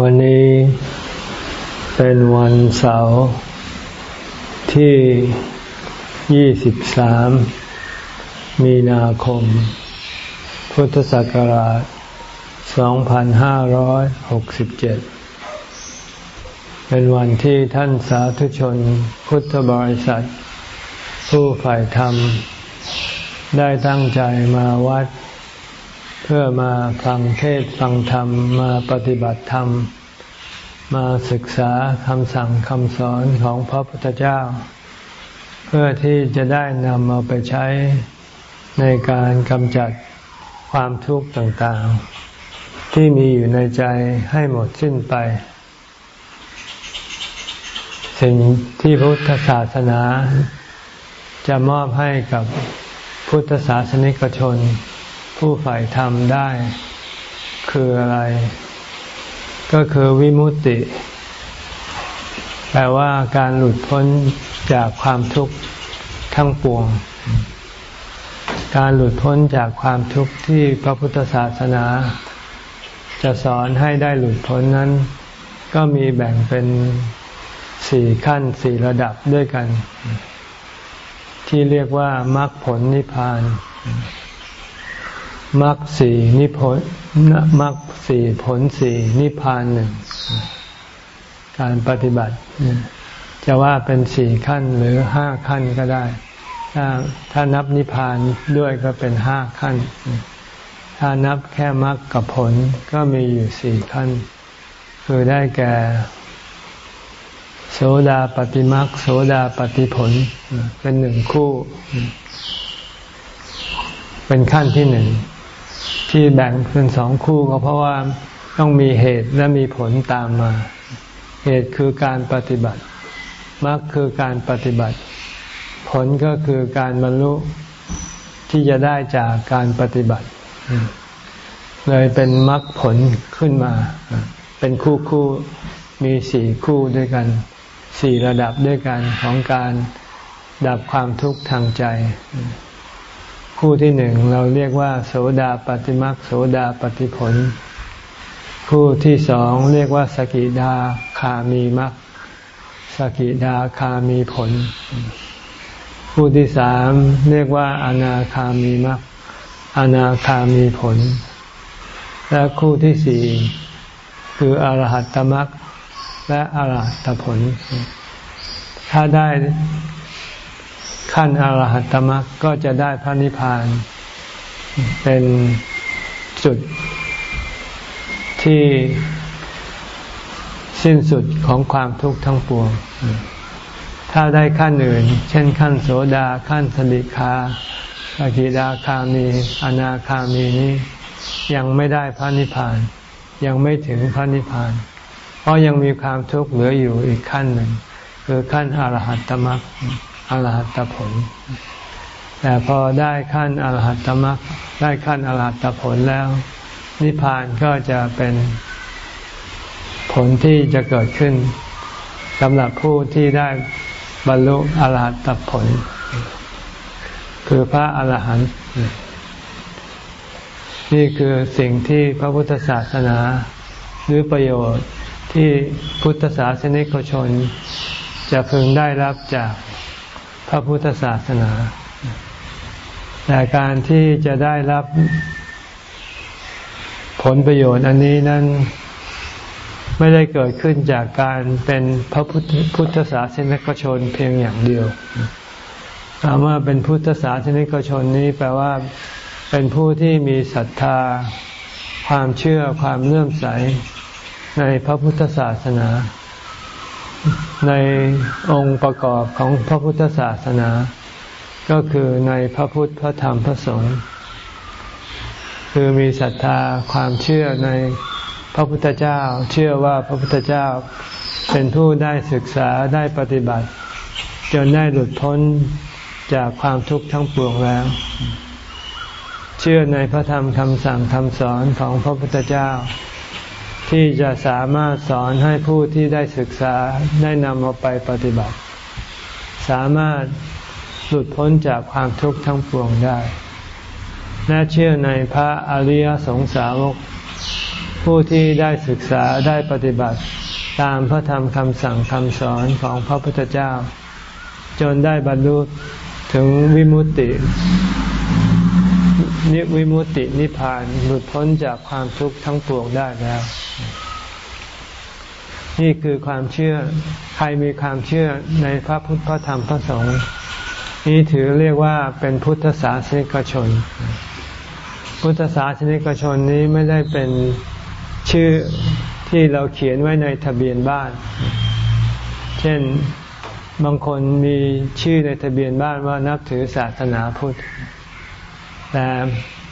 วันนี้เป็นวันเสาร์ที่ 23 มีนาคม พุทธศักราช 2567 เป็นวันที่ท่านสาธุชนพุทธบริษัท ผู้ฝ่ายธรรม ได้ตั้งใจมาวัด เพื่อมาฟังเทศฟังธรรมมาปฏิบัติธรรม มาศึกษาคำสั่งคำสอนของพระพุทธเจ้า เพื่อที่จะได้นำเอาไปใช้ในการกำจัดความทุกข์ต่างๆ ที่มีอยู่ในใจให้หมดสิ้นไป สิ่งที่พุทธศาสนา จะมอบให้กับพุทธศาสนิกชน ผู้ฝ่ายธรรมได้ คืออะไร ก็คือวิมุตติ แปลว่าการหลุดพ้นจากความทุกข์ทั้งปวง การหลุดพ้นจากความทุกข์ที่พระพุทธศาสนา จะสอนให้ได้หลุดพ้นนั้น ก็มีแบ่งเป็นสี่ขั้นสี่ระดับด้วยกัน ที่เรียกว่ามรรคผลนิพพาน มรรคสี่นิพนมรรคสี่ผลสี่นิพพานหนึ่งการปฏิบัติ จะว่าเป็นสี่ขั้นหรือห้าขั้นก็ได้ ถ้าถ้านับนิพพานด้วยก็เป็นห้าขั้น ถ้านับแค่มรรคกับผลก็มีอยู่สี่ขั้น คือได้แก่ โสดาปฏิมรรคโสดาปฏิผล เป็นหนึ่งคู่ เป็นขั้นที่หนึ่ง ที่แบ่งเป็นสองคู่ก็เพราะว่าต้องมีเหตุและมีผลตามมา เหตุคือการปฏิบัติมรรคคือการปฏิบัติ ผลก็คือการบรรลุที่จะได้จากการปฏิบัติ เลยเป็นมรรคผลขึ้นมา เป็นคู่คู่มีสี่คู่ด้วยกันสี่ระดับด้วยกันของการดับความทุกข์ทางใจ คู่ที่หนึ่งเราเรียกว่า โสดาปฏิมักโสดาปฏิผล คู่ที่สองเรียกว่า สกิดาคามีมักสกิดาคามีผล คู่ที่สามเรียกว่า อนาคามีมักอนาคามีผล และคู่ที่สี่คืออรหัตตมักและอรหัตตผล ถ้าได้ ขั้นอรหัตตมรรคก็จะได้พระนิพพาน เป็นจุดที่สิ้นสุดของความทุกข์ทั้งปวง ถ้าได้ขั้นอื่น เช่นขั้นโสดาขั้นสติคาสกิดาคามี อนาคามีนี้ยังไม่ได้พระนิพพาน ยังไม่ถึงพระนิพพาน เพราะยังมีความทุกข์เหลืออยู่อีกขั้นหนึ่ง คือขั้นอรหัตตมรรค อรหัตผล แต่พอได้ขั้นอรหัตมรรคได้ขั้นอรหัตผลแล้ว นิพพานก็จะเป็นผลที่จะเกิดขึ้นสำหรับผู้ที่ได้บรรลุอรหัตผล คือพระอรหันต์นี่คือสิ่งที่พระพุทธศาสนาหรือประโยชน์ที่พุทธศาสนิกชน จะพึงได้รับจาก ระพุทธศาสนา แต่การที่จะได้รับผลประโยชน์อันนี้นั้นไม่ได้เกิดขึ้นจากการเป็นพระพุทธพุทธศาสนิกชนเพียงอย่างเดียวคำว่าเป็นพุทธศาสนิกชนนี้แปลว่าเป็นผู้ที่มีศรัทธา ความเชื่อความเลื่อมใสในพระพุทธศาสนา ในองค์ประกอบของพระพุทธศาสนา ก็คือในพระพุทธพระธรรมพระสงฆ์คือมีศรัทธาความเชื่อในพระพุทธเจ้า เชื่อว่าพระพุทธเจ้าเป็นผู้ได้ศึกษาได้ปฏิบัติ จนได้หลุดพ้นจากความทุกข์ทั้งปวงแล้ว เชื่อในพระธรรมคำสั่งคำสอนของพระพุทธเจ้า ที่จะสามารถสอนให้ผู้ที่ได้ศึกษาได้นำเอาไปปฏิบัติ สามารถหลุดพ้นจากความทุกข์ทั้งปวงได้และเชื่อในพระอริยสงสาวก ผู้ที่ได้ศึกษาได้ปฏิบัติ ตามพระธรรมคำสั่งคำสอนของพระพุทธเจ้า จนได้บรรลุถึงวิมุตติ นิวิมุตินิพพานหลุดพ้นจากความทุกข์ทั้งปวงได้แล้ว นี่คือความเชื่อ ใครมีความเชื่อในพระพุทธพระธรรมพระสงฆ์นี้ถือเรียกว่าเป็นพุทธศาสนิกชน พุทธศาสนิกชนนี้ไม่ได้เป็นชื่อที่เราเขียนไว้ในทะเบียนบ้าน เช่นบางคนมีชื่อในทะเบียนบ้านว่านับถือศาสนาพุทธ แต่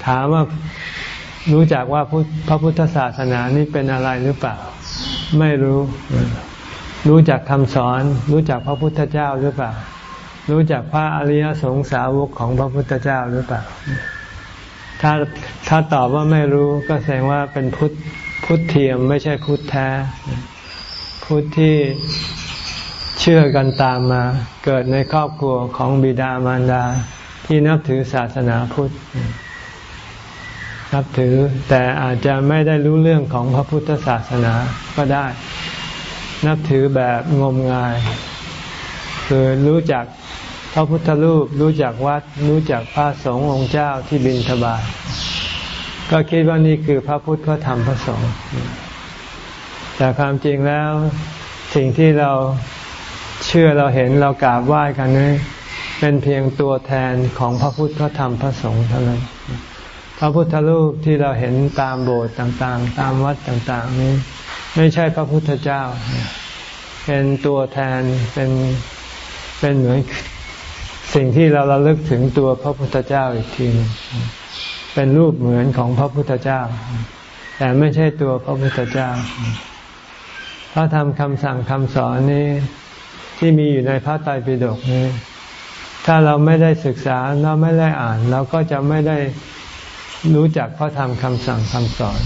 ถามว่ารู้จักว่าพระพุทธศาสนานี่เป็นอะไรหรือเปล่า ไม่รู้ รู้จักคำสอน รู้จักพระพุทธเจ้าหรือเปล่า รู้จักพระอริยสงสาวกของพระพุทธเจ้าหรือเปล่า ถ้าถ้าตอบว่าไม่รู้ก็แสดงว่าเป็นพุทธพุทธเทียมไม่ใช่พุทธแท้ พุทธที่เชื่อกันตามมา เกิดในครอบครัวของบิดามารดา ที่นับถือศาสนาพุทธ นับถือแต่อาจจะไม่ได้รู้เรื่องของพระพุทธศาสนาก็ได้ นับถือแบบงมงาย คือรู้จักพระพุทธรูปรู้จักวัด รู้จักพระสงฆ์องค์เจ้าที่บิณฑบาตก็คิดว่านี่คือพระพุทธพระธรรมพระสงฆ์แต่ความจริงแล้วสิ่งที่เราเชื่อเราเห็นเรากราบไหว้กันนี้ เป็นเพียงตัวแทนของพระพุทธพระธรรมพระสงฆ์เท่านั้น พระพุทธรูปที่เราเห็นตามโบสถ์ต่างๆ ตามวัดต่างๆนี้ ไม่ใช่พระพุทธเจ้า เป็นตัวแทนเป็นเป็นเหมือนสิ่งที่เราระลึกถึงตัวพระพุทธเจ้าอีกทีนึงเป็นรูปเหมือนของพระพุทธเจ้า แต่ไม่ใช่ตัวพระพุทธเจ้า พระธรรมคำสั่งคำสอนนี้ที่มีอยู่ในพระไตรปิฎกนี้ ถ้าเราไม่ได้ศึกษาเราไม่ได้อ่าน เราก็จะไม่ได้รู้จักพระธรรมคำสั่งคำสอน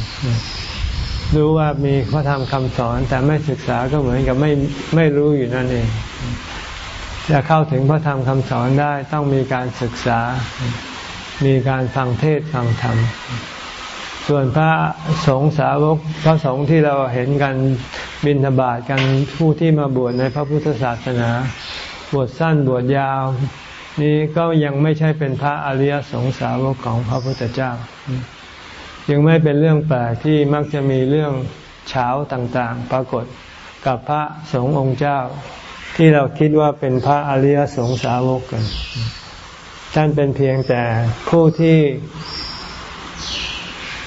รู้ว่ามีพระธรรมคำสอน แต่ไม่ศึกษาก็เหมือนกับไม่ไม่รู้อยู่นั่นเองจะเข้าถึงพระธรรมคำสอนได้ต้องมีการศึกษา มีการฟังเทศฟังธรรม ส่วนพระสงฆ์สาวกพระสงฆ์ที่เราเห็นกันบินทบาทกันผู้ที่มาบวชในพระพุทธศาสนา บวชสั้นบวชยาว นี้ก็ยังไม่ใช่เป็นพระอริยสงสาวกของพระพุทธเจ้า ยังไม่เป็นเรื่องแปลกที่มักจะมีเรื่องเช้าต่างๆ ปรากฏกับพระสงฆ์องค์เจ้า ที่เราคิดว่าเป็นพระอริยสงสาวกกัน ท่านเป็นเพียงแต่ผู้ที่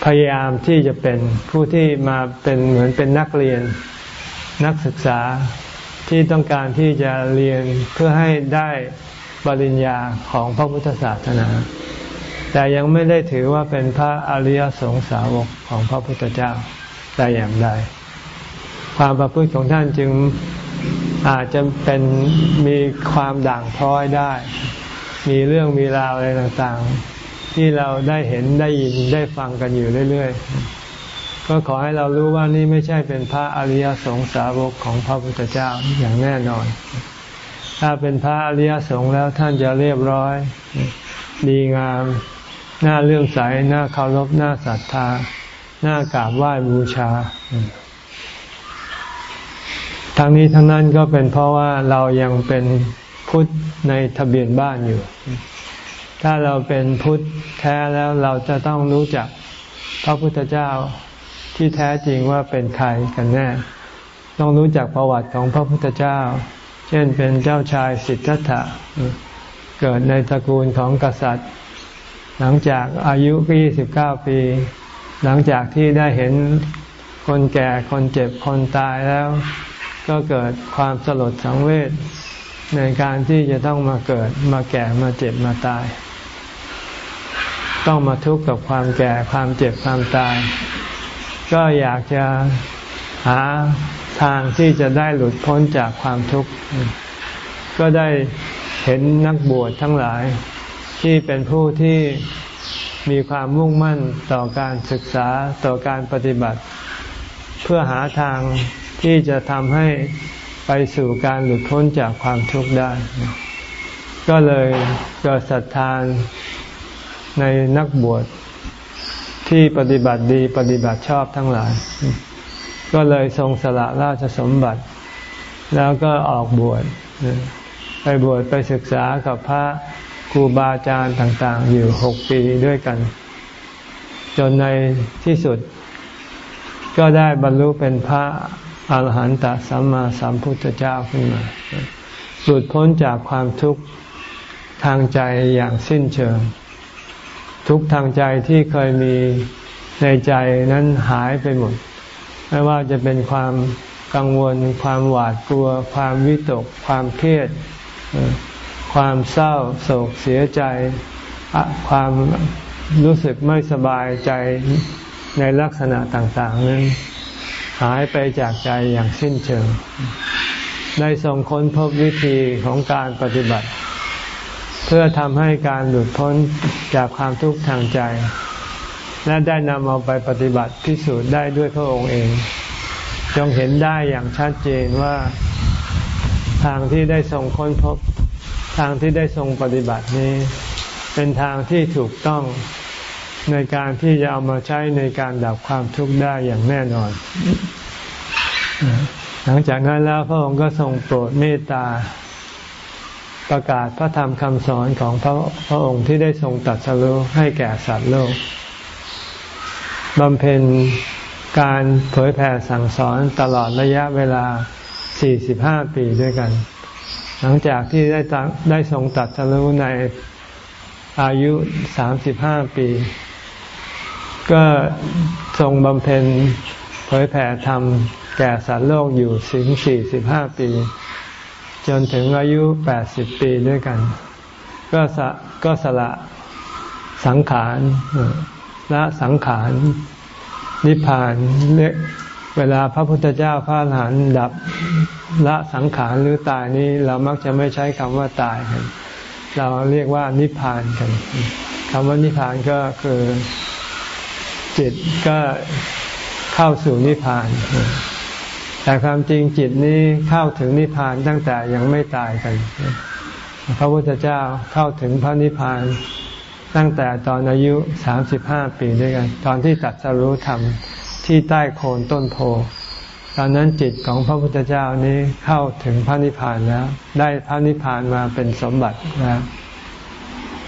พยายามที่จะเป็นผู้ที่มาเป็นเหมือนเป็นนักเรียนนักศึกษาที่ต้องการที่จะเรียนเพื่อให้ได้ ปริญญาของพระพุทธศาสนา แต่ยังไม่ได้ถือว่าเป็นพระอริยสงสาวกของพระพุทธเจ้าแต่อย่างใด ความประพฤติของท่านจึงอาจจะเป็นมีความด่างพร้อยได้ มีเรื่องมีราวอะไรต่างๆ ที่เราได้เห็นได้ยินได้ฟังกันอยู่เรื่อยๆ ก็ขอให้เรารู้ว่านี่ไม่ใช่เป็นพระอริยสงสาวกของพระพุทธเจ้าอย่างแน่นอน ถ้าเป็นพระอริยสงฆ์แล้วท่านจะเรียบร้อย ดีงามหน้าเรื่องใสหน้าเคารพหน้าศรัทธาหน้ากราบไหว้บูชาทั้งนี้ทั้งนั้นก็เป็นเพราะว่าเรายังเป็นพุทธในทะเบียนบ้านอยู่ ถ้าเราเป็นพุทธแท้แล้วเราจะต้องรู้จักพระพุทธเจ้าที่แท้จริงว่าเป็นใครกันแน่ ต้องรู้จักประวัติของพระพุทธเจ้า เช่นเป็นเจ้าชายสิทธัตถะเกิดในตระกูลของกษัตริย์ หลังจากอายุยี่สิบเก้าปี หลังจากที่ได้เห็นคนแก่คนเจ็บคนตายแล้ว ก็เกิดความสลดสังเวชในการที่จะต้องมาเกิดมาแก่มาเจ็บมาตาย ต้องมาทุกข์กับความแก่ความเจ็บความตาย ก็อยากจะหา ทางที่จะได้หลุดพ้นจากความทุกข์ ก็ได้เห็นนักบวชทั้งหลาย ที่เป็นผู้ที่มีความมุ่งมั่นต่อการศึกษาต่อการปฏิบัติ เพื่อหาทางที่จะทำให้ไปสู่การหลุดพ้นจากความทุกข์ได้ ก็เลยเกิดศรัทธาในนักบวชที่ปฏิบัติดีปฏิบัติชอบทั้งหลาย ก็เลยทรงสละราชสมบัติ แล้วก็ออกบวชไปบวชไปศึกษากับพระครูบาอาจารย์ต่างๆ อยู่หกปีด้วยกัน จนในที่สุด ก็ได้บรรลุเป็นพระอาหารหันตสัมมาสัมพุทธเจ้าขึ้นมา หลุดพ้นจากความทุกข์ทางใจอย่างสิ้นเชิง ทุกทางใจที่เคยมีในใจนั้นหายไปหมด ไม่ว่าจะเป็นความกังวล ความหวาดกลัว ความวิตก ความเครียด ความเศร้าโศกเสียใจ ความรู้สึกไม่สบายใจในลักษณะต่าง ๆ นั้นหายไปจากใจอย่างสิ้นเชิง ได้ส่งค้นพบวิธีของการปฏิบัติ เพื่อทำให้การหลุดพ้นจากความทุกข์ทางใจ และได้นำเอาไปปฏิบัติพิสูจน์ได้ด้วยพระองค์เอง จงเห็นได้อย่างชัดเจนว่าทางที่ได้ส่งค้นพบ ทางที่ได้ทรงปฏิบัตินี้ เป็นทางที่ถูกต้องในการที่จะเอามาใช้ในการดับความทุกข์ได้อย่างแน่นอน หลังจากนั้นแล้วพระองค์ก็ทรงโปรดเมตตา ประกาศพระธรรมคำสอนของพระพระองค์ที่ได้ทรงตัดสรุให้แก่สัตว์โลก บำเพ็ญการเผยแผ่สั่งสอนตลอดระยะเวลา 45 ปีด้วยกัน หลังจากที่ได้ได้ทรงตัดสรู้ในอายุสามสิบห้าปี ก็ทรงบำเพ็ญเผยแผ่ธรรมแก่สัตว์โลกอยู่สิงสี่สิบห้าปี จนถึงอายุแปดสิบปีด้วยกัน ก็สก็สละสังขาร ละสังขารนิพพานเเวลาพระพุทธเจ้าพระอรหันต์ดับละสังขารหรือตายนี้เรามักจะไม่ใช้คำว่าตายกันเราเรียกว่านิพพานกันคำว่านิพพานก็คือจิตก็เข้าสู่นิพพาน แต่ความจริงจิตนี้เข้าถึงนิพพานตั้งแต่ยังไม่ตายกัน พระพุทธเจ้าเข้าถึงพระนิพพาน ตั้งแต่ตอนอายุสามสิบห้าปีด้วยกัน ตอนที่ตัดสรู้ธรรมที่ใต้โคนต้นโพตอนนั้นจิตของพระพุทธเจ้านี้เข้าถึงพระนิพพานแล้ว ได้พระนิพพานมาเป็นสมบัติแล้ว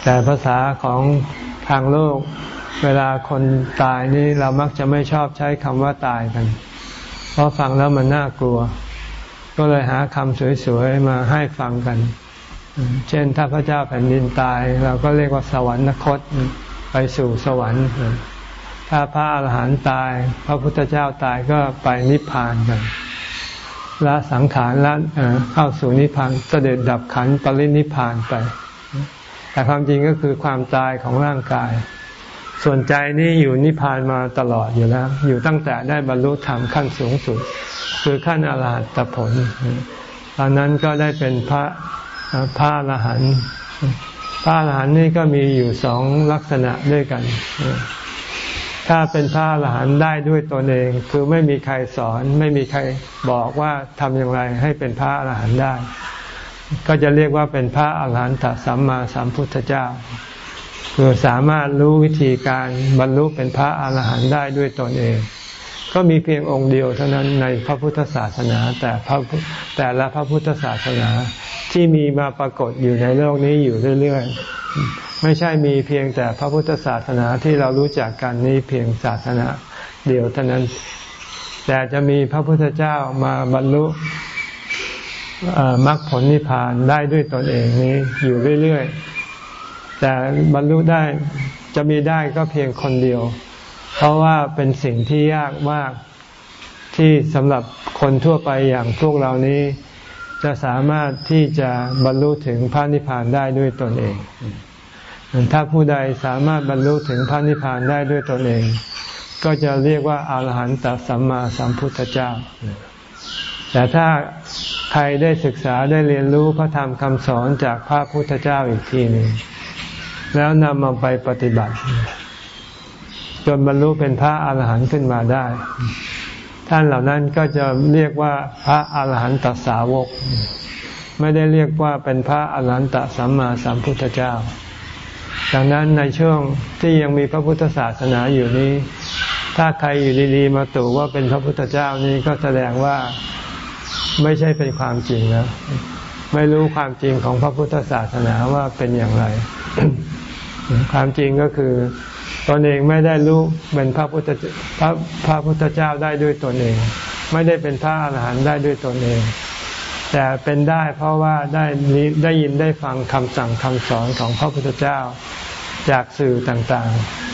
แต่ภาษาของทางโลก เวลาคนตายนี้เรามักจะไม่ชอบใช้คำว่าตายกัน เพราะฟังแล้วมันน่ากลัว ก็เลยหาคำสวยๆมาให้ฟังกัน เช่นถ้าพระเจ้าแผ่นดินตาย เราก็เรียกว่าสวรรคตไปสู่สวรรค์ ถ้าพระอาหารหันต์ตาย พระพุทธเจ้าตายก็ไปนิพพานกันละสังขารละเข้าสู่นิพพานเสด็จดับขันปรินิพพานไป แต่ความจริงก็คือความตายของร่างกาย ส่วนใจนี่อยู่นิพพานมาตลอดอยู่แล้ว อยู่ตั้งแต่ได้บรรลุธรรมขั้นสูงสุด คือขั้นอรหัตผล ตอนนั้นก็ได้เป็นพระ พระอรหันต์พระอรหันต์นี่ก็มีอยู่สองลักษณะด้วยกัน ถ้าเป็นพระอรหันต์ได้ด้วยตนเอง คือไม่มีใครสอน ไม่มีใครบอกว่าทำอย่างไรให้เป็นพระอรหันต์ได้ ก็จะเรียกว่าเป็นพระอรหันตสัมมาสัมพุทธเจ้า คือสามารถรู้วิธีการบรรลุเป็นพระอรหันต์ได้ด้วยตนเอง ก็มีเพียงองค์เดียวเท่านั้นในพระพุทธศาสนา แต่พระแต่ละพระพุทธศาสนา ที่มีมาปรากฏอยู่ในโลกนี้อยู่เรื่อยๆ ไม่ใช่มีเพียงแต่พระพุทธศาสนาที่เรารู้จักกันนี้เพียงศาสนาเดียวเท่านั้น แต่จะมีพระพุทธเจ้ามาบรรลุมรรคผลนิพพานได้ด้วยตนเองนี้อยู่เรื่อยๆ แต่บรรลุได้จะมีได้ก็เพียงคนเดียว เพราะว่าเป็นสิ่งที่ยากมากที่สำหรับคนทั่วไปอย่างพวกเรานี้ จะสามารถที่จะบรรลุถึงพระนิพพานได้ด้วยตนเอง ถ้าผู้ใดสามารถบรรลุถึงพระนิพพานได้ด้วยตนเอง ก็จะเรียกว่าอารหันตสัมมาสัมพุทธเจ้า แต่ถ้าใครได้ศึกษาได้เรียนรู้พระธรรมคำสอนจากพระพุทธเจ้าอีกทีหนึ่งแล้วนำมาไปปฏิบัติ จนบรรลุเป็นพระอาหารหันต์ขึ้นมาได้ ท่านเหล่านั้นก็จะเรียกว่าพระอาหารหันตสาวก ไม่ได้เรียกว่าเป็นพระอาหารหันตสัมมาสัมพุทธเจ้า ดังนั้นในช่วงที่ยังมีพระพุทธศาสนาอยู่นี้ ถ้าใครอยู่ดีๆ มาตู่ว่าเป็นพระพุทธเจ้านี้ก็แสดงว่าไม่ใช่เป็นความจริงแล้วไม่รู้ความจริงของพระพุทธศาสนาว่าเป็นอย่างไร ความจริงก็คือ ตนเองไม่ได้รู้เป็นพระพุทธพระพระพุทธเจ้าได้ด้วยตนเอง ไม่ได้เป็นพระอรหันต์ได้ด้วยตนเอง แต่เป็นได้เพราะว่าได้ได้ยินได้ฟังคำสั่งคำสอนของพระพุทธเจ้าจากสื่อต่าง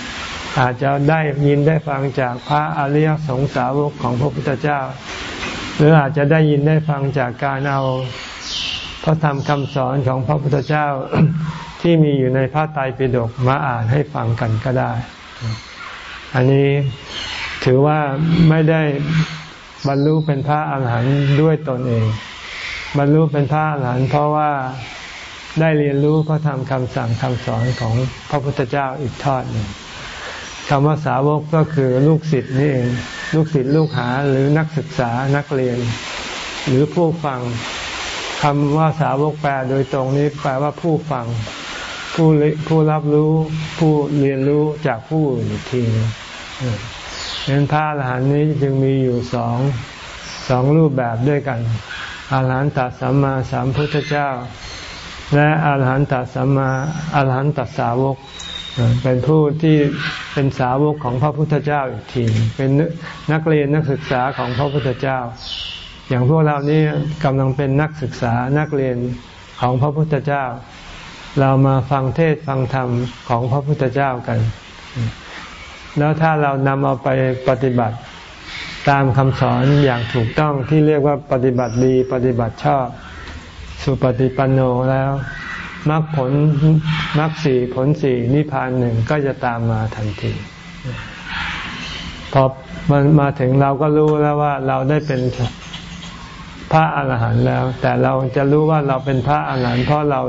ๆ อาจจะได้ยินได้ฟังจากพระอริยสงสาวกของพระพุทธเจ้า หรืออาจจะได้ยินได้ฟังจากการเอาพระธรรมคำสอนของพระพุทธเจ้า ที่มีอยู่ในพระไตรปิฎกมาอ่านให้ฟังกันก็ได้ อันนี้ถือว่าไม่ได้บรรลุเป็นพระอาหารหันต์ด้วยตนเอง บรรลุเป็นพระอาหารหันต์เพราะว่าได้เรียนรู้พระธรรมคำสั่งคำสอนของพระพุทธเจ้าอีกทอดหนึ่งคำว่าสาวกก็คือลูกศิษย์นี่เองลูกศิษย์ลูกหาหรือนักศึกษานักเรียน หรือผู้ฟังคำว่าสาวกแปลโดยตรงนี้แปลว่าผู้ฟัง ผู้ผู้รับรู้ผู้เรียนรู้จากผู้อื่นอีกทีนึงเน้นพระอรหันต์นี้จึงมีอยู่สองสองรูปแบบด้วยกันอาหารหันตสัมมาสัมพุทธเจ้า และอาหารหันตสัมมาอาหารหันตสาวก เป็นผู้ที่เป็นสาวกของพระพุทธเจ้าอีกทีเป็นนักเรียนนักศึกษาของพระพุทธเจ้า อย่างพวกเรานี้กำลังเป็นนักศึกษานักเรียนของพระพุทธเจ้า เรามาฟังเทศฟังธรรมของพระพุทธเจ้ากัน แล้วถ้าเรานำเอาไปปฏิบัติตามคำสอนอย่างถูกต้องที่เรียกว่าปฏิบัติดีปฏิบัติชอบ สุปฏิปันโนแล้วมรรคผลมรรคสี่ผลสี่นิพพานหนึ่งก็จะตามมาทันทีพอมันมาถึงเราก็รู้แล้วว่าเราได้เป็นพระอาหารหันต์แล้ว แต่เราจะรู้ว่าเราเป็นพระอาหารหันต์เพราะเรา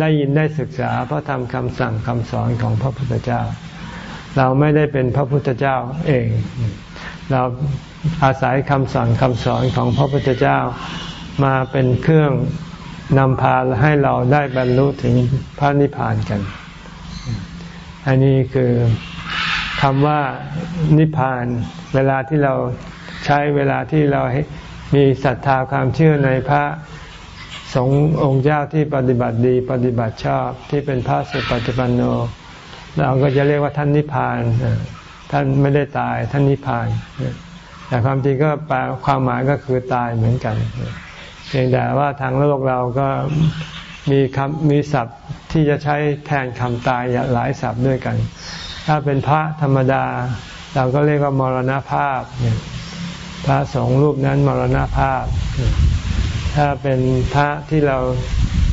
ได้ยินได้ศึกษาพระธรรมคำสั่งคำสอนของพระพุทธเจ้า เราไม่ได้เป็นพระพุทธเจ้าเอง เราอาศัยคำสั่งคำสอนของพระพุทธเจ้ามาเป็นเครื่องนำพาให้เราได้บรรลุถึงพระนิพพานกัน อันนี้คือคำว่านิพพาน เวลาที่เราใช้เวลาที่เรามีศรัทธาความเชื่อในพระ สงฆ์องค์เจ้าที่ปฏิบัติดีปฏิบัติชอบที่เป็นพระสุปฏิปันโน เราก็จะเรียกว่าท่านนิพพานท่านไม่ได้ตายท่านนิพพาน แต่ความจริงก็แปลความหมายก็คือตายเหมือนกันเพียงแต่ว่าทางโลกเราก็มีคำมีศัพท์ที่จะใช้แทนคำตายหลายศัพท์ด้วยกัน ถ้าเป็นพระธรรมดา เราก็เรียกว่ามรณภาพ พระสองรูปนั้นมรณภาพ ถ้าเป็นพระที่เรา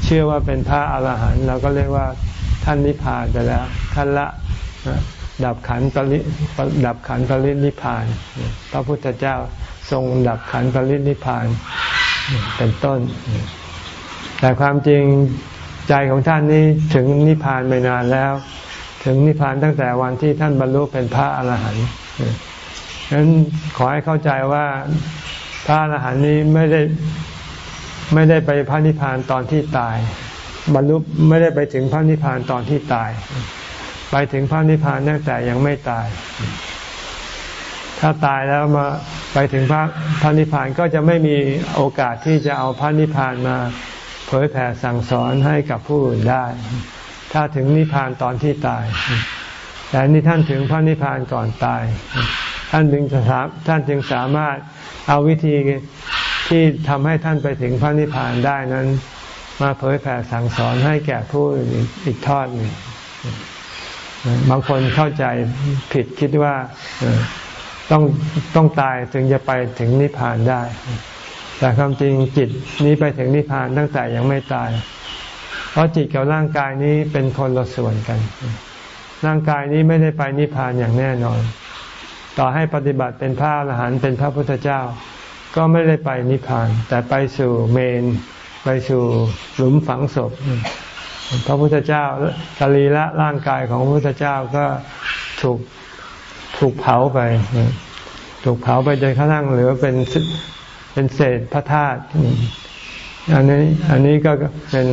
เชื่อว่าเป็นพระอรหันต์เราก็เรียกว่าท่านนิพพานไปแล้ว ท่านละดับขันตลิดับขันตลินิพพาน พระพุทธเจ้าทรงดับขันตลินิพพานเป็นต้น แต่ความจริงใจของท่านนี้ถึงนิพพานไม่นานแล้ว ถึงนิพพานตั้งแต่วันที่ท่านบรรลุเป็นพระอรหันต์ฉะนั้นขอให้เข้าใจว่าพระอรหันต์นี้ไม่ได้ ไม่ได้ไปพระนิพพานตอนที่ตาย บรรลุไม่ได้ไปถึงพระนิพพานตอนที่ตาย ไปถึงพระนิพพานตั้งแต่ยังไม่ตาย ถ้าตายแล้วมาไปถึงพระพระนิพพานก็จะไม่มีโอกาสที่จะเอาพระนิพพานมาเผยแผ่สั่งสอนให้กับผู้อื่นได้ ถ้าถึงนิพพานตอนที่ตาย แต่นี่ท่านถึงพระนิพพานก่อนตาย ท่านจึงจะท่านจึงสามารถเอาวิธี ที่ทำให้ท่านไปถึงพระนิพพานได้นั้น มาเผยแผ่สั่งสอนให้แก่ผู้อีกทอดหนึ่งบางคนเข้าใจผิดคิดว่าต้องต้องตายถึงจะไปถึงนิพพานได้ แต่ความจริงจิตนี้ไปถึงนิพพานตั้งแต่ยังไม่ตาย เพราะจิตกับร่างกายนี้เป็นคนละส่วนกัน ร่างกายนี้ไม่ได้ไปนิพพานอย่างแน่นอน ต่อให้ปฏิบัติเป็นพระอรหันต์เป็นพระพุทธเจ้า ก็ไม่ได้ไปนิพพาน แต่ไปสู่เมน ไปสู่หลุมฝังศพ พระพุทธเจ้ากาลีละร่างกายของพระพุทธเจ้าก็ถูกถูกเผาไป ถูกเผาไปจนกระทั่งเหลือเป็นเป็นเศษพระธาตุอันนี้อันนี้ก็เป็น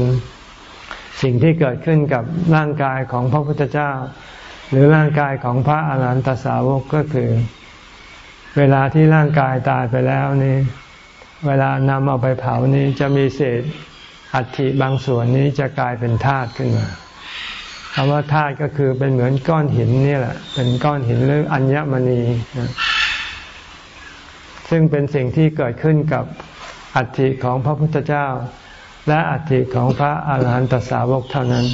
สิ่งที่เกิดขึ้นกับร่างกายของพระพุทธเจ้า หรือร่างกายของพระอรหันตสาวกก็คือ เวลาที่ร่างกายตายไปแล้วนี้ เวลานำเอาไปเผานี้จะมีเศษอัฐิบางส่วนนี้จะกลายเป็นธาตุขึ้นมาคำว่าธาตุก็คือเป็นเหมือนก้อนหินนี่แหละ เป็นก้อนหินหรืออัญมณีซึ่งเป็นสิ่งที่เกิดขึ้นกับอัฐิของพระพุทธเจ้า และอัฐิของพระอาหารหันตสาวกเท่านั้น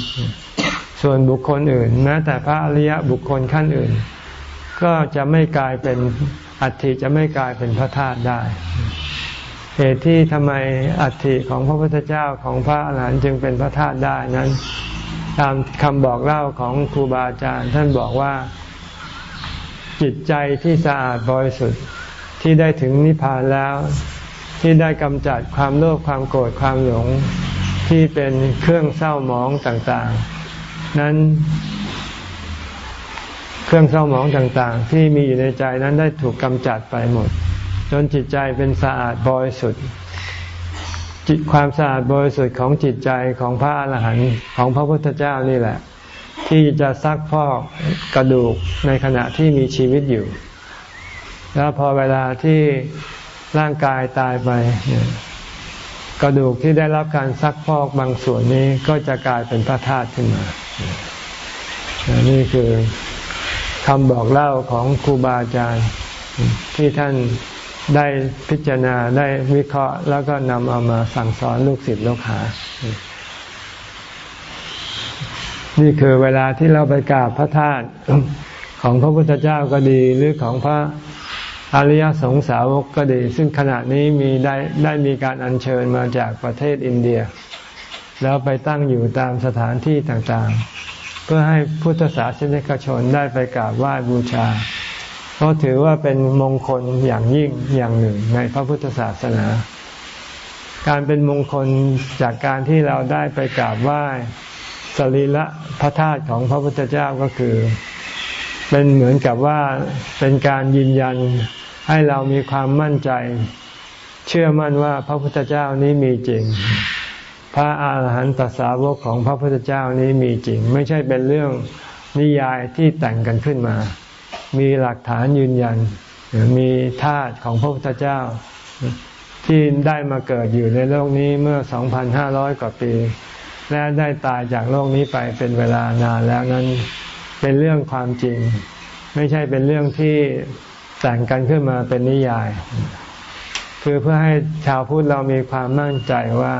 ส่วนบุคคลอื่น แม้แต่พระอริยบุคคลขั้นอื่น ก็จะไม่กลายเป็น อัฐิจะไม่กลายเป็นพระธาตุได้เหตุที่ทำไมอัฐิของพระพุทธเจ้าของพระอาหารหันต์จึงเป็นพระธาตุได้นั้น ตามคำบอกเล่าของครูบาอาจารย์ ท่านบอกว่าจิตใจที่สะอาดบริสุทธิ์ที่ได้ถึงนิพพานแล้ว ที่ได้กำจัดความโลภความโกรธความหลงที่เป็นเครื่องเศร้าหมองต่างๆ นั้น เครื่องเศร้าหมองต่างๆ ที่มีอยู่ในใจนั้นได้ถูกกำจัดไปหมด จนจิตใจเป็นสะอาดบริสุทธิ์จิตความสะอาดบริสุทธิ์ของจิตใจของพระอรหันต์ของพระพุทธเจ้านี่แหละ ที่จะซักพอกกระดูกในขณะที่มีชีวิตอยู่ แล้วพอเวลาที่ร่างกายตายไปกระดูกที่ได้รับการซักพอกบางส่วนนี้ก็จะกลายเป็นพระธาตุขึ้นมา นี่คือ คำบอกเล่าของครูบาอาจารย์ ที่ท่านได้พิจารณาได้วิเคราะห์ แล้วก็นำเอามาสั่งสอนลูกศิษย์ลูกหา นี่คือเวลาที่เราไปกราบพระธาตุของพระพุทธเจ้าก็ดีหรือของพระอริยสงสาวกก็ดี ซึ่งขณะนี้มีได้ได้มีการอัญเชิญมาจากประเทศอินเดีย แล้วไปตั้งอยู่ตามสถานที่ต่าง พื่อให้พุทธศาสนิกชนได้ไปกราบไหว้บูชา เพราะถือว่าเป็นมงคลอย่างยิ่งอย่างหนึ่งในพระพุทธศาสนา การเป็นมงคลจากการที่เราได้ไปกราบไหว้สรีระพระธาตุของพระพุทธเจ้าก็คือ เป็นเหมือนกับว่าเป็นการยืนยันให้เรามีความมั่นใจ เชื่อมั่นว่าพระพุทธเจ้านี้มีจริง ระอาหารหันตสาวกของพระพุทธเจ้านี้มีจริง ไม่ใช่เป็นเรื่องนิยายที่แต่งกันขึ้นมา มีหลักฐานยืนยัน มีธาตุของพระพุทธเจ้า ที่ได้มาเกิดอยู่ในโลกนี้เมื่อ 2,500 กว่าปี และได้ตายจากโลกนี้ไปเป็นเวลานานแล้วนั้นเป็นเรื่องความจริง ไม่ใช่เป็นเรื่องที่แต่งกันขึ้นมาเป็นนิยาย คือเพื่อให้ชาวพุทธเรามีความมั่นใจว่า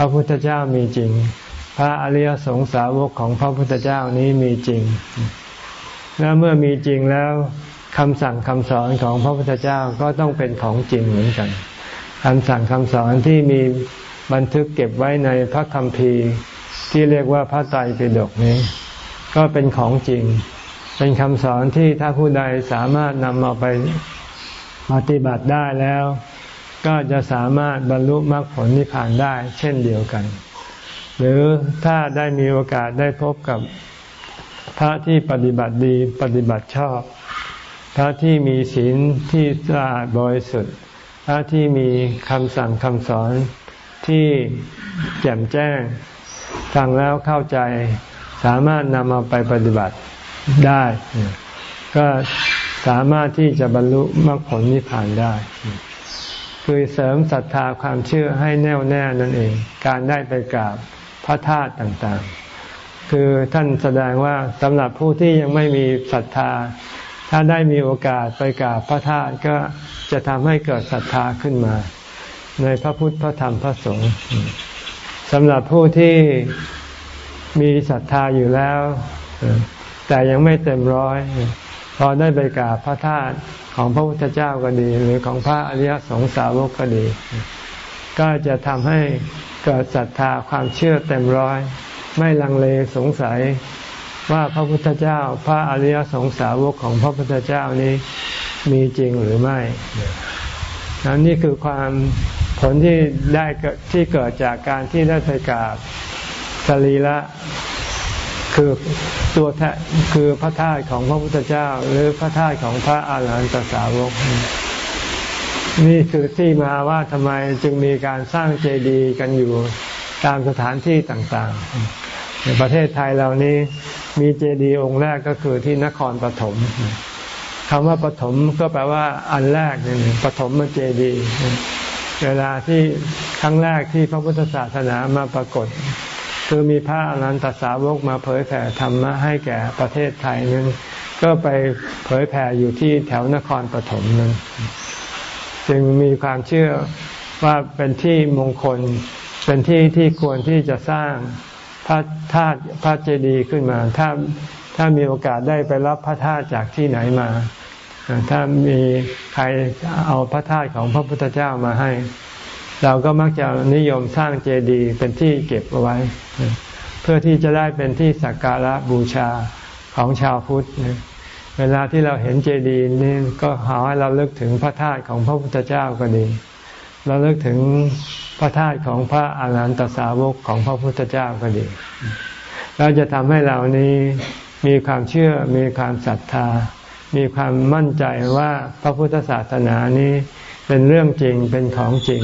พระพุทธเจ้ามีจริง พระอริยสงสาวกของพระพุทธเจ้านี้มีจริง และเมื่อมีจริงแล้วคำสั่งคำสอนของพระพุทธเจ้าก็ต้องเป็นของจริงเหมือนกันคำสั่งคำสอนที่มีบันทึกเก็บไว้ในพระคัมภีร์ที่เรียกว่าพระไตรปิฎกนี้ ก็เป็นของจริง เป็นคำสอนที่ถ้าผู้ใดสามารถนำมาไปปฏิบัติได้แล้ว ก็จะสามารถบรรลุมรรคผลนิพพานได้เช่นเดียวกัน หรือถ้าได้มีโอกาสได้พบกับพระที่ปฏิบัติดีปฏิบัติชอบ พระที่มีศีลที่สะอาดบริสุทธิ์ พระที่มีคำสั่งคำสอนที่แจ่มแจ้ง ฟังแล้วเข้าใจ สามารถนำมาไปปฏิบัติได้ ก็สามารถที่จะบรรลุมรรคผลนิพพานได้ คือเสริมศรัทธาความเชื่อให้แน่วแน่นั่นเอง การได้ไปกราบพระธาตุต่างๆ คือท่านแสดงว่าสำหรับผู้ที่ยังไม่มีศรัทธา ถ้าได้มีโอกาสไปกราบพระธาตุก็จะทำให้เกิดศรัทธาขึ้นมา ในพระพุทธพระธรรมพระสงฆ์สำหรับผู้ที่มีศรัทธาอยู่แล้ว แต่ยังไม่เต็มร้อย พอได้ไปกราบพระธาตุ ของพระพุทธเจ้าก็ดี หรือของพระอริยสงสาวกก็ดี ก็จะทำให้เกิดศรัทธาความเชื่อเต็มร้อย ไม่ลังเลสงสัยว่าพระพุทธเจ้าพระอริยสงสาวกของพระพุทธเจ้านี้มีจริงหรือไม่นนี่คือความผลที่ได้ที่เกิดจากการที่ได้ไปกราบสรีระ คือตัวแทคือพระธาตุของพระพุทธเจ้า หรือพระธาตุของพระอาหารหันตสาวก นี่คือที่มาว่าทำไมจึงมีการสร้างเจดีย์กันอยู่ตามสถานที่ต่างๆ ในประเทศไทยเรานี้มีเจดีย์องค์แรกก็คือที่นครปฐมคำว่าปฐมก็แปลว่าอันแรกนี่ปฐมมาเจดีย์เวลาที่ครั้งแรกที่พระพุทธศาสนามาปรากฏ คือมีพระอรหันตสาวกมาเผยแผ่ธรรมะให้แก่ประเทศไทยนั้นก็ไปเผยแผ่อยู่ที่แถวนครปฐมนั้น จึงมีความเชื่อว่าเป็นที่มงคล เป็นที่ที่ควรที่จะสร้างพระธาตุพระเจดีย์ขึ้นมา ถ้าถ้ามีโอกาสได้ไปรับพระธาตุจากที่ไหนมา ถ้ามีใครเอาพระธาตุของพระพุทธเจ้ามาให้ เราก็มักจะนิยมสร้างเจดีย์เป็นที่เก็บเอาไว้ เพื่อที่จะได้เป็นที่สักการะบูชาของชาวพุทธเวลาที่เราเห็นเจดีย์นี่ก็หาให้เราเลิกถึงพระธาตุของพระพุทธเจ้าก็ดี เราเลิกถึงพระธาตุของพระอาหารหันตสาวกของพระพุทธเจ้าก็ดี เราจะทำให้เรานี้มีความเชื่อมีความศรัทธา มีความมั่นใจว่าพระพุทธศาสนานี้เป็นเรื่องจริงเป็นของจริง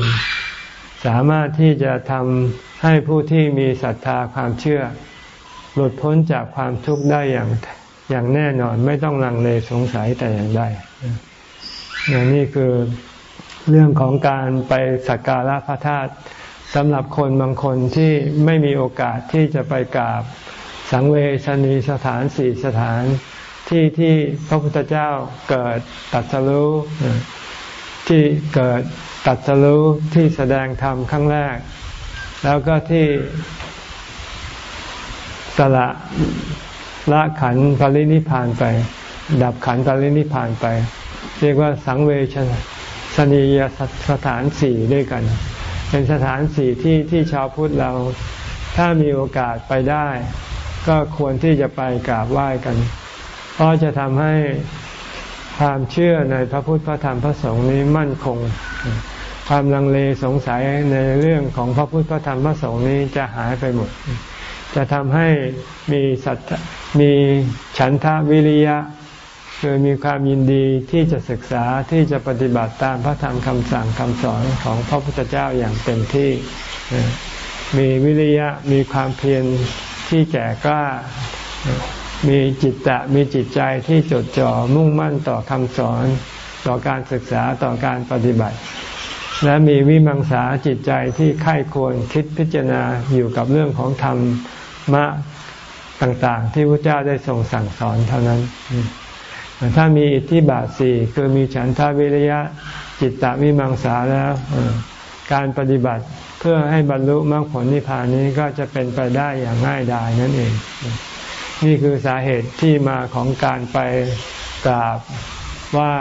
สามารถที่จะทำ ให้ผู้ที่มีศรัทธาความเชื่อ หลุดพ้นจากความทุกข์ได้อย่างอย่างแน่นอนไม่ต้องลังเลสงสัยแต่อย่างใดนี่คือเรื่องของการไปสักการะพระธาตุสำหรับคนบางคนที่ไม่มีโอกาสที่จะไปกราบสังเวชนีสถานสี่สถานที่ที่พระพุทธเจ้าเกิดตัดสรู้ที่เกิดตัดสรู้ที่แสดงธรรมครั้งแรก แล้วก็ที่สละละขันปรินิพานไป ดับขันปรินิพานไป เรียกว่าสังเวชสนียสถานสี่ด้วยกัน เป็นสถานสี่ที่ที่ชาวพุทธเราถ้ามีโอกาสไปได้ ก็ควรที่จะไปกราบไหว้กัน เพราะจะทำให้ความเชื่อในพระพุทธพระธรรมพระสงฆ์นี้มั่นคง ความลังเลสงสัยในเรื่องของพระพุทธพระธรรมพระสงฆ์นี้จะหายไปหมด จะทำให้มีสัตมีฉันทะวิริยะคือมีความยินดีที่จะศึกษาที่จะปฏิบัติตามพระธรรมคำสั่งคำสอนของพระพุทธเจ้าอย่างเต็มที่ มีวิริยะมีความเพียรที่แก่กล้ามีจิตตะมีจิตใจที่จดจ่อมุ่งมั่นต่อคำสอน ต่อการศึกษาต่อการปฏิบัติ และมีวิมังสาจิตใจที่ไข้ควรคิดพิจารณาอยู่กับเรื่องของธรรมะต่างๆ ที่พระเจ้าได้ทรงสั่งสอนเท่านั้น ถ้ามีอิทธิบาทสี่คือมีฉันทาวิริยะจิตตวิมังสาแล้ว การปฏิบัติเพื่อให้บรรลุมรรคผลนิพพานนี้ก็จะเป็นไปได้อย่างง่ายดายนั่นเอง นี่คือสาเหตุที่มาของการไปกราบไหว้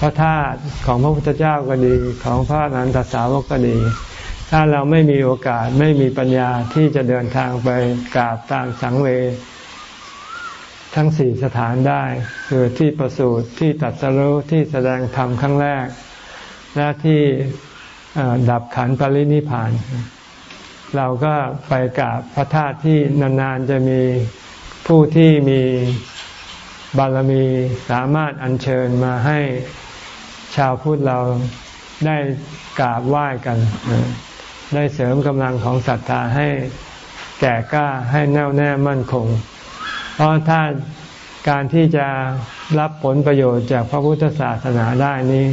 พระธาตุของพระพุทธเจ้าก็ดี ของพระนันตสาวกก็ดี ถ้าเราไม่มีโอกาสไม่มีปัญญาที่จะเดินทางไปกราบตามสังเวทั้งสี่สถานได้ คือที่ประสูติที่ตัดสรุที่แสดงธรรมครั้งแรก และที่ดับขันปรินิพาน เราก็ไปกราบพระธาตุที่นานๆจะมีผู้ที่มีบารมีสามารถอัญเชิญมาให้ ชาวพุทธเราได้กราบไหว้กัน ได้เสริมกำลังของศรัทธาให้แก่กล้าให้แน่วแน่มั่นคง เพราะถ้าการที่จะรับผลประโยชน์จากพระพุทธศาสนาได้นี้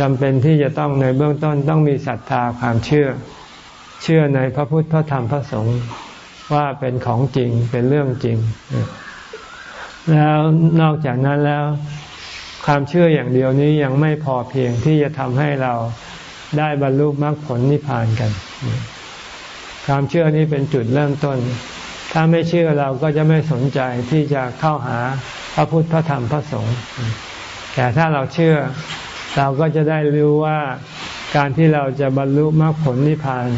จำเป็นที่จะต้องในเบื้องต้นต้องมีศรัทธาความเชื่อ เชื่อในพระพุทธพระธรรมพระสงฆ์ว่าเป็นของจริงเป็นเรื่องจริง แล้วนอกจากนั้นแล้ว ความเชื่ออย่างเดียวนี้ยังไม่พอเพียงที่จะทำให้เราได้บรรลุมรรคผลนิพพานกัน ความเชื่อนี้เป็นจุดเริ่มต้น ถ้าไม่เชื่อเราก็จะไม่สนใจที่จะเข้าหาพระพุทธพระธรรมพระสงฆ์แต่ถ้าเราเชื่อเราก็จะได้รู้ว่าการที่เราจะบรรลุมรรคผลนิพพาน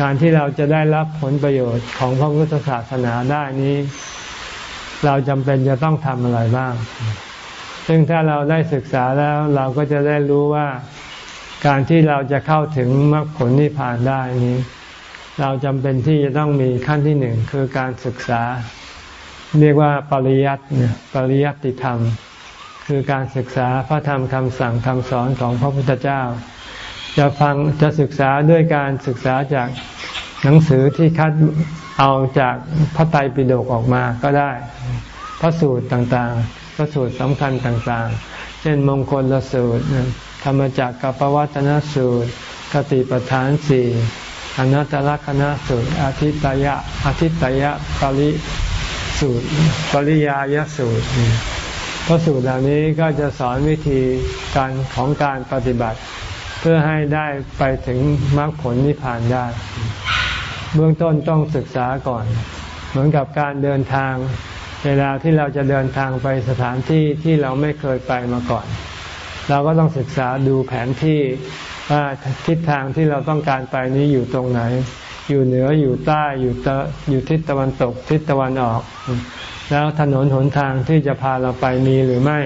การที่เราจะได้รับผลประโยชน์ของพระพุทธศาสนาได้นี้ เราจำเป็นจะต้องทำอะไรบ้าง ซึ่งถ้าเราได้ศึกษาแล้วเราก็จะได้รู้ว่าการที่เราจะเข้าถึงมรรคผลนิพพานได้นี้ เราจำเป็นที่จะต้องมีขั้นที่หนึ่งคือการศึกษา เรียกว่าปริยัติปริยัติธรรม คือการศึกษาพระธรรมคำสั่งคำสอนของพระพุทธเจ้า จะฟังจะศึกษาด้วยการศึกษาจากหนังสือที่คัดเอาจากพระไตรปิฎกออกมาก็ได้ พระสูตรต่างๆ พระสูตรสำคัญต่างๆ เช่นมงคลละสูตร ธรรมจักรกับปวัตนสูตรกติปทานสี่อนัตตลกนสูตรอาทิตยะอาทิตยะปริสูตร ปริยายสูตรพระสูตรเหล่านี้ก็จะสอนวิธีการของการปฏิบัติ เพื่อให้ได้ไปถึงมรรคผลนิพพานได้ เบื้องต้นต้องศึกษาก่อน เหมือนกับการเดินทาง เวลาที่เราจะเดินทางไปสถานที่ที่เราไม่เคยไปมาก่อน เราก็ต้องศึกษาดูแผนที่ว่าทิศทางที่เราต้องการไปนี้อยู่ตรงไหน อยู่เหนืออยู่ใต้อยู่ตะอยู่ทิศตะวันตกทิศตะวันออก แล้วถนนหนทางที่จะพาเราไปมีหรือไม่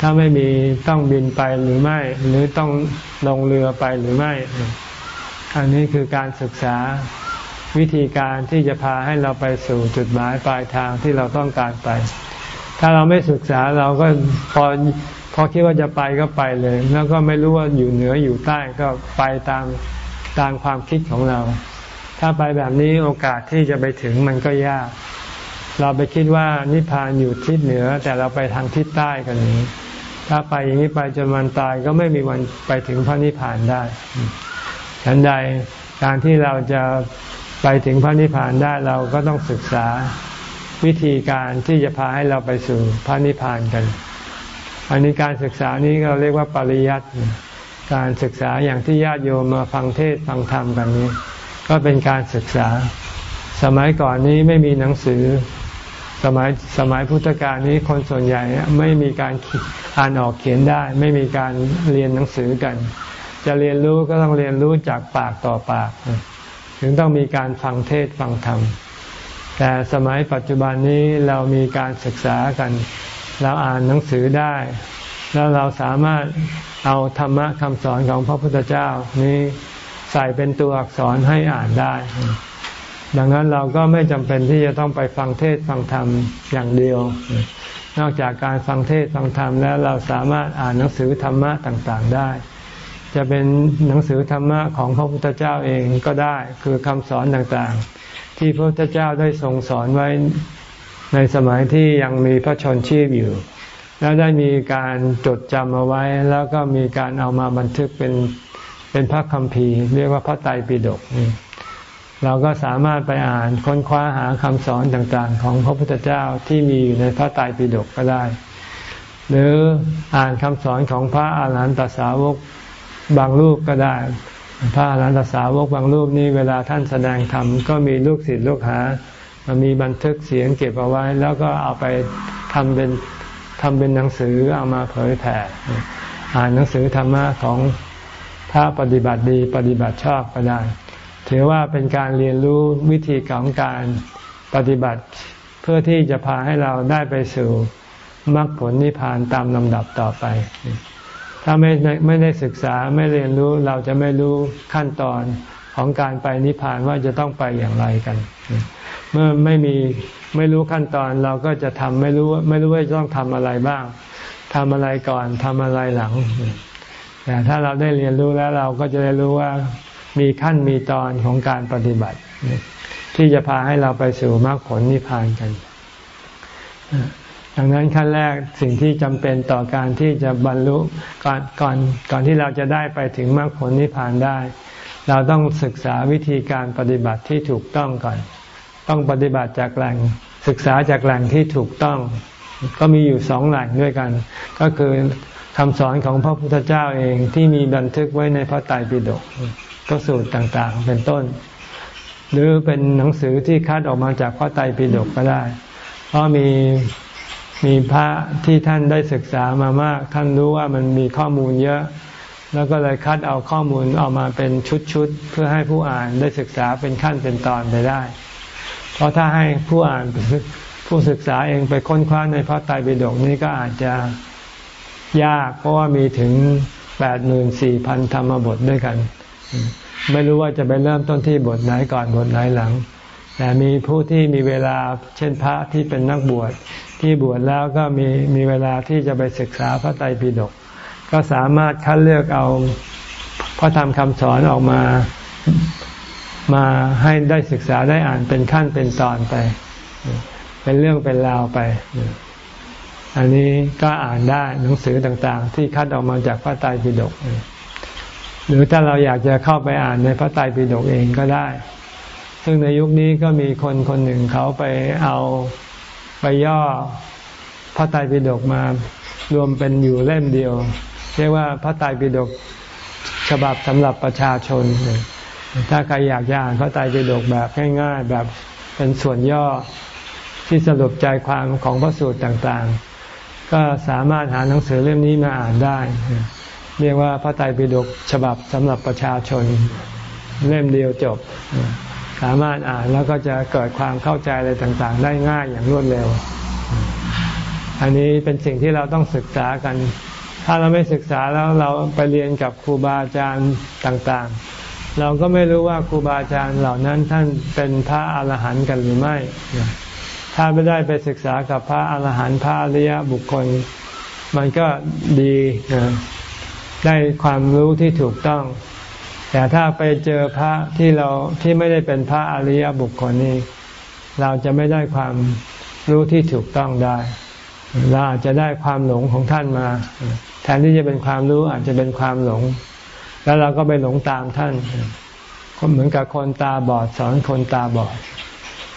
ถ้าไม่มีต้องบินไปหรือไม่ หรือต้องลงเรือไปหรือไม่ อันนี้คือการศึกษา วิธีการที่จะพาให้เราไปสู่จุดหมายปลายทางที่เราต้องการไป ถ้าเราไม่ศึกษาเราก็พอพอคิดว่าจะไปก็ไปเลย แล้วก็ไม่รู้ว่าอยู่เหนืออยู่ใต้ก็ไปตามตามความคิดของเรา ถ้าไปแบบนี้โอกาสที่จะไปถึงมันก็ยาก เราไปคิดว่านิพพานอยู่ทิศเหนือ แต่เราไปทางทิศใต้กันนี้ ถ้าไปอย่างนี้ไปจนวันตายก็ไม่มีวันไปถึงพระนิพพานได้ฉันใดการที่เราจะ ไปถึงพระนิพพานได้เราก็ต้องศึกษาวิธีการที่จะพาให้เราไปสู่พระนิพพานกัน อันนี้การศึกษานี้เราเรียกว่าปริยัติการศึกษาอย่างที่ญาติโยมมาฟังเทศฟังธรรมกันนี้ ก็เป็นการศึกษา สมัยก่อนนี้ไม่มีหนังสือ สมัยสมัยพุทธกาลนี้คนส่วนใหญ่ไม่มีการอ่านออกเขียนได้ ไม่มีการเรียนหนังสือกัน จะเรียนรู้ก็ต้องเรียนรู้จากปากต่อปาก ถึงต้องมีการฟังเทศฟังธรรม แต่สมัยปัจจุบันนี้เรามีการศึกษากัน เราอ่านหนังสือได้ แล้วเราสามารถเอาธรรมะคำสอนของพระพุทธเจ้านี้ใส่เป็นตัวอักษรให้อ่านได้ ดังนั้นเราก็ไม่จำเป็นที่จะต้องไปฟังเทศฟังธรรมอย่างเดียว นอกจากการฟังเทศฟังธรรมแล้วเราสามารถอ่านหนังสือธรรมะต่างๆได้ จะเป็นหนังสือธรรมะของพระพุทธเจ้าเองก็ได้คือคำสอนต่างๆ ที่พระพุทธเจ้าได้ทรงสอนไว้ในสมัยที่ยังมีพระชนชีพอยู่ แล้วได้มีการจดจำเอาไว้ แล้วก็มีการเอามาบันทึกเป็นเป็นพระคัมภีร์ เรียกว่าพระไตรปิฎกเราก็สามารถไปอ่านค้นคว้าหาคำสอนต่างๆ ของพระพุทธเจ้าที่มีอยู่ในพระไตรปิฎกก็ได้ หรืออ่านคำสอนของพระอาหารหันตสาวก บางรูปก็ได้ พระอรหันตสาวกบางรูปนี้เวลาท่านแสดงธรรมก็มีลูกศิษย์ลูกหามีบันทึกเสียงเก็บเอาไว้ แล้วก็เอาไปทำเป็นทำเป็นหนังสือเอามาเผยแผ่อ่านหนังสือธรรมะของพระปฏิบัติดีปฏิบัติชอบก็ได้ ถือว่าเป็นการเรียนรู้วิธีของการปฏิบัติเพื่อที่จะพาให้เราได้ไปสู่มรรคผลนิพพานตามลำดับต่อไป ถ้าไม่ไม่ได้ศึกษาไม่เรียนรู้เราจะไม่รู้ขั้นตอนของการไปนิพพานว่าจะต้องไปอย่างไรกัน เมื่อไม่มีไม่รู้ขั้นตอนเราก็จะทำไม่รู้ไม่รู้ว่าต้องทำอะไรบ้างทำอะไรก่อนทำอะไรหลังแต่ถ้าเราได้เรียนรู้แล้วเราก็จะได้รู้ว่ามีขั้นมีตอนของการปฏิบัติ ที่จะพาให้เราไปสู่มรรคผลนิพพานกัน ดังนั้นขั้นแรกสิ่งที่จำเป็นต่อการที่จะบรรลุก่อนก่อนก่อนที่เราจะได้ไปถึงมรรคผลนิพพานได้ เราต้องศึกษาวิธีการปฏิบัติที่ถูกต้องก่อน ต้องปฏิบัติจากแหล่งศึกษาจากแหล่งที่ถูกต้อง ก็มีอยู่สองแหล่งด้วยกัน ก็คือคำสอนของพระพุทธเจ้าเองที่มีบันทึกไว้ในพระไตรปิฎกก็สูตรต่างๆ เป็นต้น หรือเป็นหนังสือที่คัดออกมาจากพระไตรปิฎกก็ได้ เพราะมี มีพระที่ท่านได้ศึกษามามาก ท่านรู้ว่ามันมีข้อมูลเยอะ แล้วก็เลยคัดเอาข้อมูลออกมาเป็นชุดๆเพื่อให้ผู้อ่านได้ศึกษาเป็นขั้นเป็นตอนไปได้ เพราะถ้าให้ผู้อ่านผู้ศึกษาเองไปค้นคว้าในพระไตรปิฎกนี้ก็อาจจะยากเพราะว่ามีถึงแปดหมื่นสี่พันธรรมบทด้วยกัน ไม่รู้ว่าจะไปเริ่มต้นที่บทไหนก่อนบทไหนหลัง แต่มีผู้ที่มีเวลาเช่นพระที่เป็นนักบวชที่บวชแล้วก็มีมีเวลาที่จะไปศึกษาพระไตรปิฎกก็สามารถคัดเลือกเอาพระธรรมคำสอนออกมามาให้ได้ศึกษาได้อ่านเป็นขั้นเป็นตอนไป เป็นเรื่องเป็นราวไป อันนี้ก็อ่านได้หนังสือต่างๆ ที่คัดออกมาจากพระไตรปิฎกหรือถ้าเราอยากจะเข้าไปอ่านในพระไตรปิฎกเองก็ได้ ซึ่งในยุคนี้ก็มีคนคนหนึ่งเขาไปเอาไปย่อพระไตรปิฎกมารวมเป็นอยู่เล่มเดียว เรียกว่าพระไตรปิฎกฉบับสำหรับประชาชน ถ้าใครอยากจะอ่านพระไตรปิฎกแบบง่ายๆ แบบเป็นส่วนย่อที่สรุปใจความของพระสูตรต่างๆ ก็สามารถหาหนังสือเล่มนี้มาอ่านได้ เรียกว่าพระไตรปิฎกฉบับสำหรับประชาชน เล่มเดียวจบ สามารถอ่านแล้วก็จะเกิดความเข้าใจอะไรต่างๆ ได้ง่ายอย่างรวดเร็ว อันนี้เป็นสิ่งที่เราต้องศึกษากัน ถ้าเราไม่ศึกษาแล้วเราไปเรียนกับครูบาอาจารย์ต่างๆ เราก็ไม่รู้ว่าครูบาอาจารย์เหล่านั้นท่านเป็นพระอาหารหันต์กันหรือไม่ ถ้าไม่ได้ไปศึกษากับพระอาหารหันต์พระอริยบุคคล มันก็ดีได้ความรู้ที่ถูกต้อง แต่ถ้าไปเจอพระที่เราที่ไม่ได้เป็นพระอริยบุคคลนี้ เราจะไม่ได้ความรู้ที่ถูกต้องได้ เราอาจจะได้ความหลงของท่านมา แทนที่จะเป็นความรู้อาจจะเป็นความหลง แล้วเราก็ไปหลงตามท่านเหมือนกับคนตาบอด สอนคนตาบอด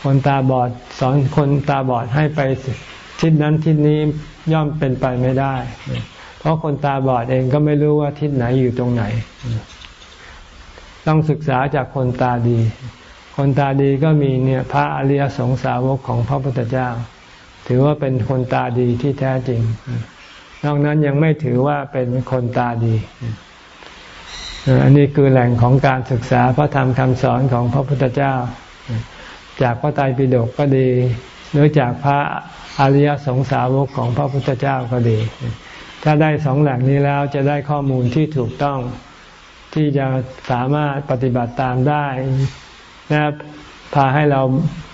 คนตาบอด สอนคนตาบอดให้ไปทิศนั้นทิศนี้ย่อมเป็นไปไม่ได้ เพราะคนตาบอดเองก็ไม่รู้ว่าทิศไหนอยู่ตรงไหน ต้องศึกษาจากคนตาดี คนตาดีก็มีเนี่ยพระอริยสงสาวกของพระพุทธเจ้า ถือว่าเป็นคนตาดีที่แท้จริง นอกนั้นยังไม่ถือว่าเป็นคนตาดีอันนี้คือแหล่งของการศึกษาพระธรรมคำสอนของพระพุทธเจ้า จากพระไตรปิฎกก็ดีหรือจากพระอริยสงสาวกของพระพุทธเจ้าก็ดี ถ้าได้สองแหล่งนี้แล้วจะได้ข้อมูลที่ถูกต้อง ที่จะสามารถปฏิบัติตามได้และพาให้เรา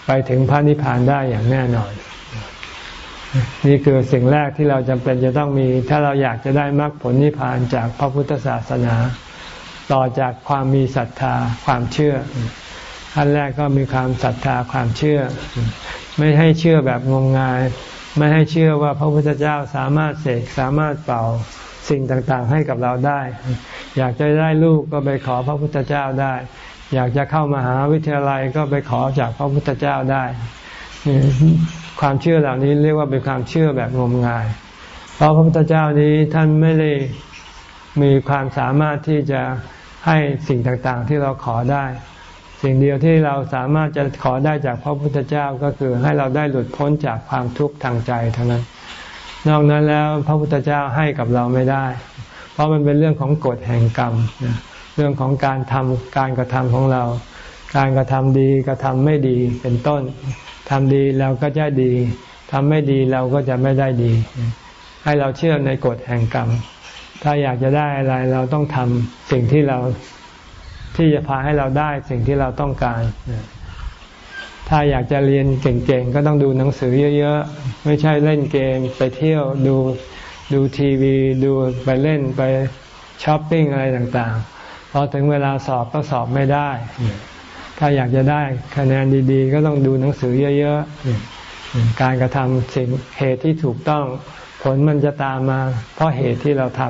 ไปถึงพระนิพพานได้อย่างแน่นอน นี่คือสิ่งแรกที่เราจำเป็นจะต้องมี ถ้าเราอยากจะได้มรรคผลนิพพานจากพระพุทธศาสนา ต่อจากความมีศรัทธาความเชื่อขั้นแรกก็มีความศรัทธาความเชื่อ ไม่ให้เชื่อแบบงมงาย ไม่ให้เชื่อว่าพระพุทธเจ้าสามารถเสกสามารถเป่า สิ่งต่างๆให้กับเราได้ อยากจะได้ลูกก็ไปขอพระพุทธเจ้าได้ อยากจะเข้ามาหาวิทยาลัยก็ไปขอจากพระพุทธเจ้าได้ ความเชื่อเหล่านี้เรียกว่าเป็นความเชื่อแบบงมงาย เพราะพระพุทธเจ้านี้ท่านไม่ได้มีความสามารถที่จะให้สิ่งต่างๆที่เราขอได้ สิ่งเดียวที่เราสามารถจะขอได้จากพระพุทธเจ้าก็คือให้เราได้หลุดพ้นจากความทุกข์ทางใจเท่านั้น นอกนั้นแล้วพระพุทธเจ้าให้กับเราไม่ได้ เพราะมันเป็นเรื่องของกฎแห่งกรรม เรื่องของการทำการกระทำของเรา การกระทำดีกระทำไม่ดีเป็นต้นทำดีเราก็จะดีทำไม่ดีเราก็จะไม่ได้ดี ให้เราเชื่อในกฎแห่งกรรม ถ้าอยากจะได้อะไรเราต้องทำสิ่งที่เราที่จะพาให้เราได้สิ่งที่เราต้องการ ถ้าอยากจะเรียนเก่งๆ ก็ต้องดูหนังสือเยอะๆ ไม่ใช่เล่นเกมไปเที่ยวดูดูทีวี ดูไปเล่นไปช้อปปิ้งอะไรต่างๆพอถึงเวลาสอบก็สอบไม่ได้ ถ้าอยากจะได้คะแนนดีๆ ก็ต้องดูหนังสือเยอะๆ การกระทำสิ่งเหตุที่ถูกต้อง ผลมันจะตามมา เพราะเหตุที่เราท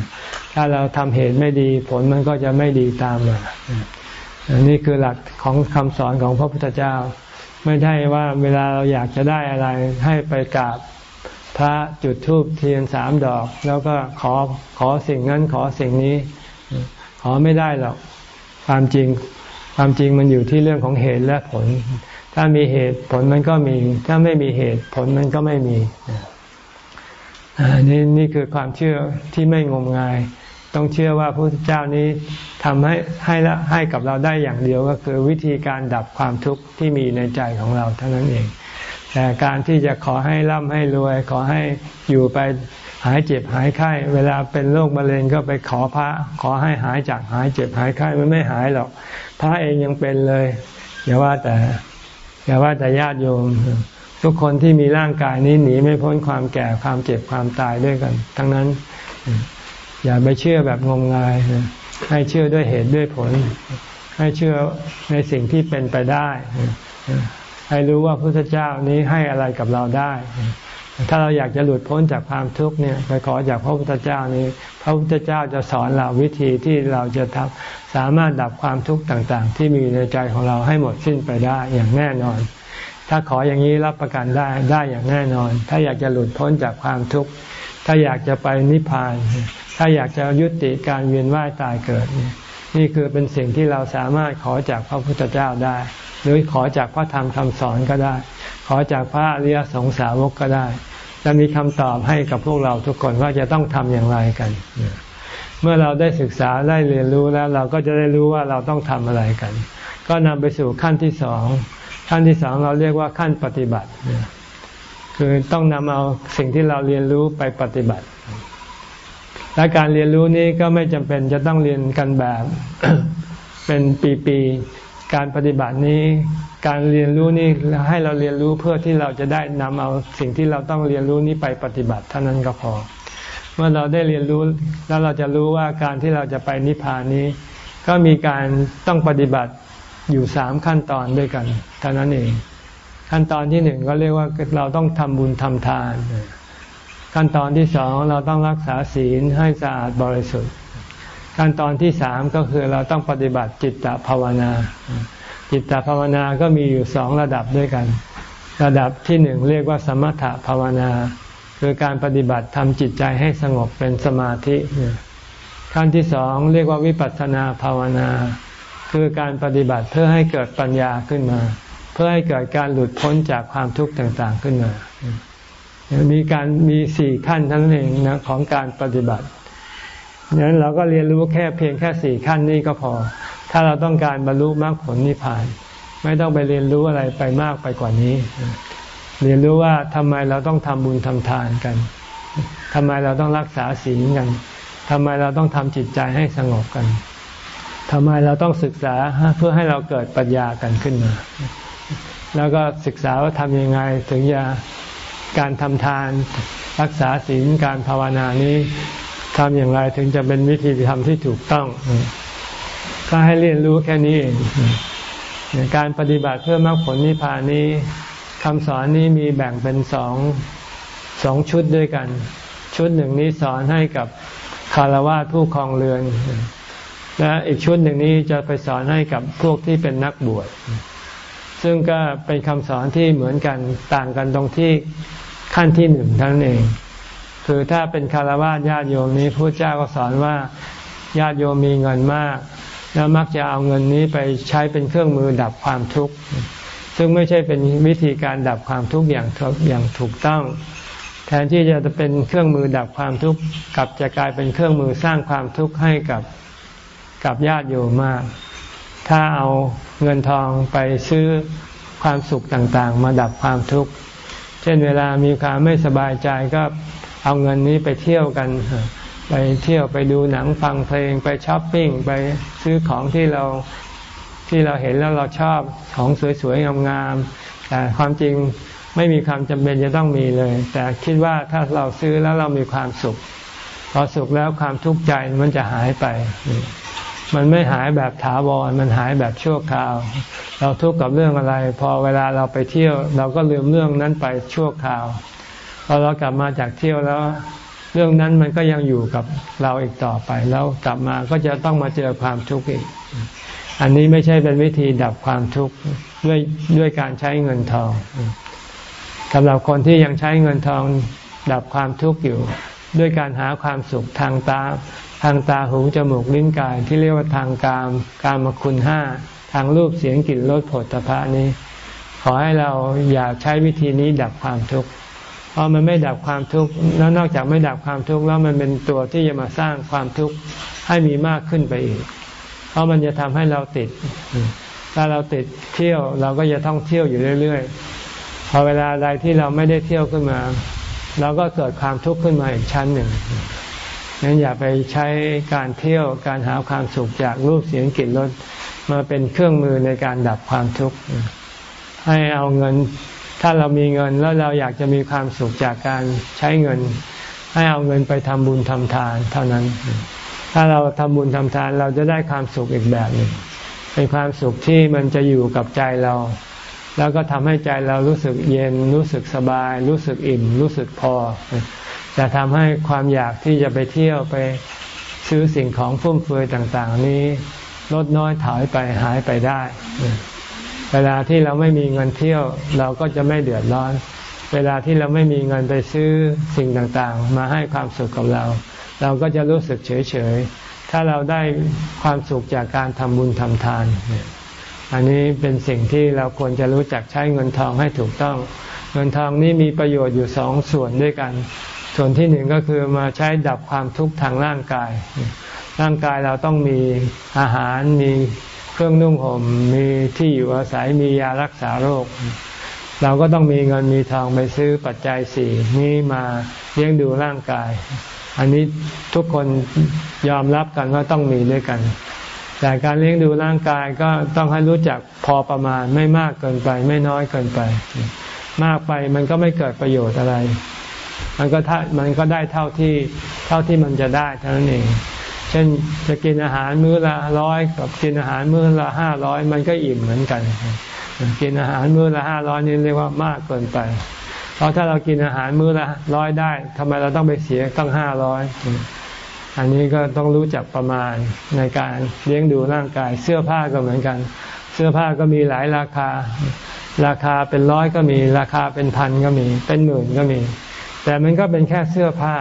ำถ้าเราทำเหตุไม่ดี ผลมันก็จะไม่ดีตามมา นี่คือหลักของคำสอนของพระพุทธเจ้า ไม่ใช่ว่าเวลาเราอยากจะได้อะไรให้ไปกราบพระจุดธูปเทียนสามดอก แล้วก็ขอขอสิ่งนั้นขอสิ่งนี้ ขอไม่ได้หรอกความจริงความจริงมันอยู่ที่เรื่องของเหตุและผล ถ้ามีเหตุผลมันก็มี ถ้าไม่มีเหตุผลมันก็ไม่มีอันนี้นี่คือความเชื่อที่ไม่งมงาย ต้องเชื่อว่าพระพุทธเจ้านี้ทำให้ให้ให้กับเราได้อย่างเดียวก็คือวิธีการดับความทุกข์ที่มีในใจของเราเท่านั้นเอง แต่การที่จะขอให้ร่ำให้รวย ขอให้อยู่ไปหายเจ็บหายไข้ เวลาเป็นโรคมะเร็งก็ไปขอพระ ขอให้หายจากหายเจ็บหายไข้มันไม่หายหรอกพระเองยังเป็นเลยอย่าว่าแต่อย่าว่าแต่ญาติโยมทุกคนที่มีร่างกายนี้หนีไม่พ้นความแก่ความเจ็บความตายด้วยกัน ทั้งนั้น อย่าไปเชื่อแบบงมงาย ให้เชื่อด้วยเหตุด้วยผล ให้เชื่อในสิ่งที่เป็นไปได้ ให้รู้ว่าพระพุทธเจ้านี้ให้อะไรกับเราได้ ถ้าเราอยากจะหลุดพ้นจากความทุกข์เนี่ยไปขอจากพระพุทธเจ้านี้ พระพุทธเจ้าจะสอนเราวิธีที่เราจะทำสามารถดับความทุกข์ต่าง ๆ ที่มีในใจของเราให้หมดสิ้นไปได้อย่างแน่นอน ถ้าขออย่างนี้รับประกันได้ได้อย่างแน่นอน ถ้าอยากจะหลุดพ้นจากความทุกข์ถ้าอยากจะไปนิพพาน ถ้าอยากจะยุติการเวียนว่ายตายเกิด นี่คือเป็นสิ่งที่เราสามารถขอจากพระพุทธเจ้าได้ หรือขอจากพระธรรมคำสอนก็ได้ ขอจากพระอริยสงสาวกก็ได้ จะมีคำตอบให้กับพวกเราทุกคนว่าจะต้องทำอย่างไรกัน เมื่อเราได้ศึกษาได้เรียนรู้แล้วเราก็จะได้รู้ว่าเราต้องทำอะไรกัน ก็นำไปสู่ขั้นที่สองขั้นที่สองเราเรียกว่าขั้นปฏิบัติ คือต้องนำเอาสิ่งที่เราเรียนรู้ไปปฏิบัติ และการเรียนรู้นี้ก็ไม่จำเป็นจะต้องเรียนกันแบบเป็นปีๆ การปฏิบัตินี้ การเรียนรู้นี้ให้เราเรียนรู้เพื่อที่เราจะได้นำเอาสิ่งที่เราต้องเรียนรู้นี้ไปปฏิบัติเท่านั้นก็พอ เมื่อเราได้เรียนรู้แล้วเราจะรู้ว่าการที่เราจะไปนิพพานนี้ ก็มีการต้องปฏิบัติอยู่สามขั้นตอนด้วยกันเท่านั้นเอง ขั้นตอนที่หนึ่งก็เรียกว่าเราต้องทำบุญทำทาน ขั้นตอนที่สองเราต้องรักษาศีลให้สะอาดบริสุทธิ์ ขั้นตอนที่สามก็คือเราต้องปฏิบัติจิตตภาวนา จิตตภาวนาก็มีอยู่สองระดับด้วยกัน ระดับที่หนึ่งเรียกว่าสมถภาวนา คือการปฏิบัติทำจิตใจให้สงบเป็นสมาธิ ขั้นที่สองเรียกว่าวิปัสสนาภาวนา คือการปฏิบัติเพื่อให้เกิดปัญญาขึ้นมา เพื่อให้เกิดการหลุดพ้นจากความทุกข์ต่างๆขึ้นมา มีการมีสี่ขั้นทั้งเองนะของการปฏิบัติดังนั้นเราก็เรียนรู้แค่เพียงแค่สี่ขั้นนี้ก็พอ ถ้าเราต้องการบรรลุมรรคผลนิพพาน ไม่ต้องไปเรียนรู้อะไรไปมากไปกว่านี้ เรียนรู้ว่าทำไมเราต้องทำบุญทำทานกันทำไมเราต้องรักษาศีลกันทำไมเราต้องทำจิตใจให้สงบกันทำไมเราต้องศึกษาเพื่อให้เราเกิดปัญญากันขึ้นมา แล้วก็ศึกษาว่าทำยังไงถึงจะ การทำทาน รักษาศีลการภาวนานี้ทำอย่างไรถึงจะเป็นวิธีทำที่ถูกต้อง ก็ให้เรียนรู้แค่นี้เองการปฏิบัติเพื่อมรรคผลนิพพานนี้คำสอนนี้มีแบ่งเป็นสองสองชุดด้วยกัน ชุดหนึ่งนี้สอนให้กับคารวะผู้ครองเรือน และอีกชุดหนึ่งนี้จะไปสอนให้กับพวกที่เป็นนักบวชซึ่งก็เป็นคำสอนที่เหมือนกันต่างกันตรงที่ ขั้นที่หนึ่งท่านเอง คือถ้าเป็นคารวะญาติโยมนี้พระเจ้าก็สอนว่าญาติโยมมีเงินมาก แล้วมักจะเอาเงินนี้ไปใช้เป็นเครื่องมือดับความทุกข์ซึ่งไม่ใช่เป็นวิธีการดับความทุกข์อย่างอย่างถูกต้อง แทนที่จะเป็นเครื่องมือดับความทุกข์กลับจะกลายเป็นเครื่องมือสร้างความทุกข์ให้กับกับญาติโยมมาก ถ้าเอาเงินทองไปซื้อความสุขต่างๆ มาดับความทุกข์ เช่นเวลามีความไม่สบายใจก็เอาเงินนี้ไปเที่ยวกัน ไปเที่ยวไปดูหนังฟังเพลงไปช้อปปิ้งไปซื้อของที่เราที่เราเห็นแล้วเราชอบของสวยๆงามๆแต่ความจริงไม่มีความจำเป็นจะต้องมีเลย แต่คิดว่าถ้าเราซื้อแล้วเรามีความสุขพอสุขแล้วความทุกข์ใจมันจะหายไป มันไม่หายแบบถาวรมันหายแบบชั่วคราว เราทุกข์กับเรื่องอะไร พอเวลาเราไปเที่ยว เราก็ลืมเรื่องนั้นไปชั่วคราวพอเรากลับมาจากเที่ยวแล้ว เรื่องนั้นมันก็ยังอยู่กับเราอีกต่อไป แล้วกลับมาก็จะต้องมาเจอความทุกข์อีก อันนี้ไม่ใช่เป็นวิธีดับความทุกข์ด้วยด้วยการใช้เงินทองสำหรับคนที่ยังใช้เงินทองดับความทุกข์อยู่ ด้วยการหาความสุขทางตา ทางตาหูจมูกลิ้นกายที่เรียกว่าทางกามกามคุณห้าทางรูปเสียงกลิ่นรสผลตภะนี้ ขอให้เราอย่าใช้วิธีนี้ดับความทุกข์เพราะมันไม่ดับความทุกข์แล้วนอกจากไม่ดับความทุกข์แล้วมันเป็นตัวที่จะมาสร้างความทุกข์ให้มีมากขึ้นไปอีก เพราะมันจะทำให้เราติด ถ้าเราติดเที่ยวเราก็จะต้องเที่ยวอยู่เรื่อยๆ พอเวลาใดที่เราไม่ได้เที่ยวขึ้นมา เราก็เกิดความทุกข์ขึ้นมาอีกชั้นหนึ่ง นั้นอย่าไปใช้การเที่ยวการหาความสุขจากรูปเสียงกลิ่นรสมาเป็นเครื่องมือในการดับความทุกข์ให้เอาเงิน ถ้าเรามีเงินแล้วเราอยากจะมีความสุขจากการใช้เงิน ให้เอาเงินไปทำบุญทำทาน เท่านั้น ถ้าเราทำบุญทำทานเราจะได้ความสุขอีกแบบหนึ่งเป็นความสุขที่มันจะอยู่กับใจเรา แล้วก็ทำให้ใจเรารู้สึกเย็น รู้สึกสบาย รู้สึกอิ่ม รู้สึกพอ จะทำให้ความอยากที่จะไปเที่ยวไปซื้อสิ่งของฟุ่มเฟือยต่างๆ นี้ลดน้อยถอยไปหายไปได้ เวลาที่เราไม่มีเงินเที่ยวเราก็จะไม่เดือดร้อน เวลาที่เราไม่มีเงินไปซื้อสิ่งต่างๆ มาให้ความสุขกับเรา เราก็จะรู้สึกเฉยๆ ถ้าเราได้ความสุขจากการทำบุญทำทาน อันนี้เป็นสิ่งที่เราควรจะรู้จักใช้เงินทองให้ถูกต้อง เงินทองนี้มีประโยชน์อยู่สองส่วนด้วยกัน ส่วนที่หนึ่งก็คือมาใช้ดับความทุกข์ทางร่างกาย ร่างกายเราต้องมีอาหารมีเครื่องนุ่งห่มมีที่อยู่อาศัยมียารักษาโรค เราก็ต้องมีเงินมีทองไปซื้อปัจจัยสี่นี้มาเลี้ยงดูร่างกาย อันนี้ทุกคนยอมรับกันว่าต้องมีด้วยกันแต่การเลี้ยงดูร่างกายก็ต้องให้รู้จักพอประมาณไม่มากเกินไป ไม่น้อยเกินไป มากไปมันก็ไม่เกิดประโยชน์อะไร มันก็ท่ามันก็ได้เท่าที่เท่าที่มันจะได้เท่านั้นเอง เช่นจะกินอาหารมื้อละร้อยกับกินอาหารมื้อละห้าร้อยมันก็อิ่มเหมือนกัน กินอาหารมื้อละห้าร้อยนี่เรียกว่ามากเกินไป เพราะถ้าเรากินอาหารมื้อละร้อยได้ทำไมเราต้องไปเสียตั้งห้าร้อยอันนี้ก็ต้องรู้จักประมาณในการเลี้ยงดูร่างกายเสื้อผ้าก็เหมือนกัน เสื้อผ้าก็มีหลายราคา ราคาเป็นร้อยก็มี ราคาเป็นพันก็มี เป็นหมื่นก็มี แต่มันก็เป็นแค่เสื้อผ้า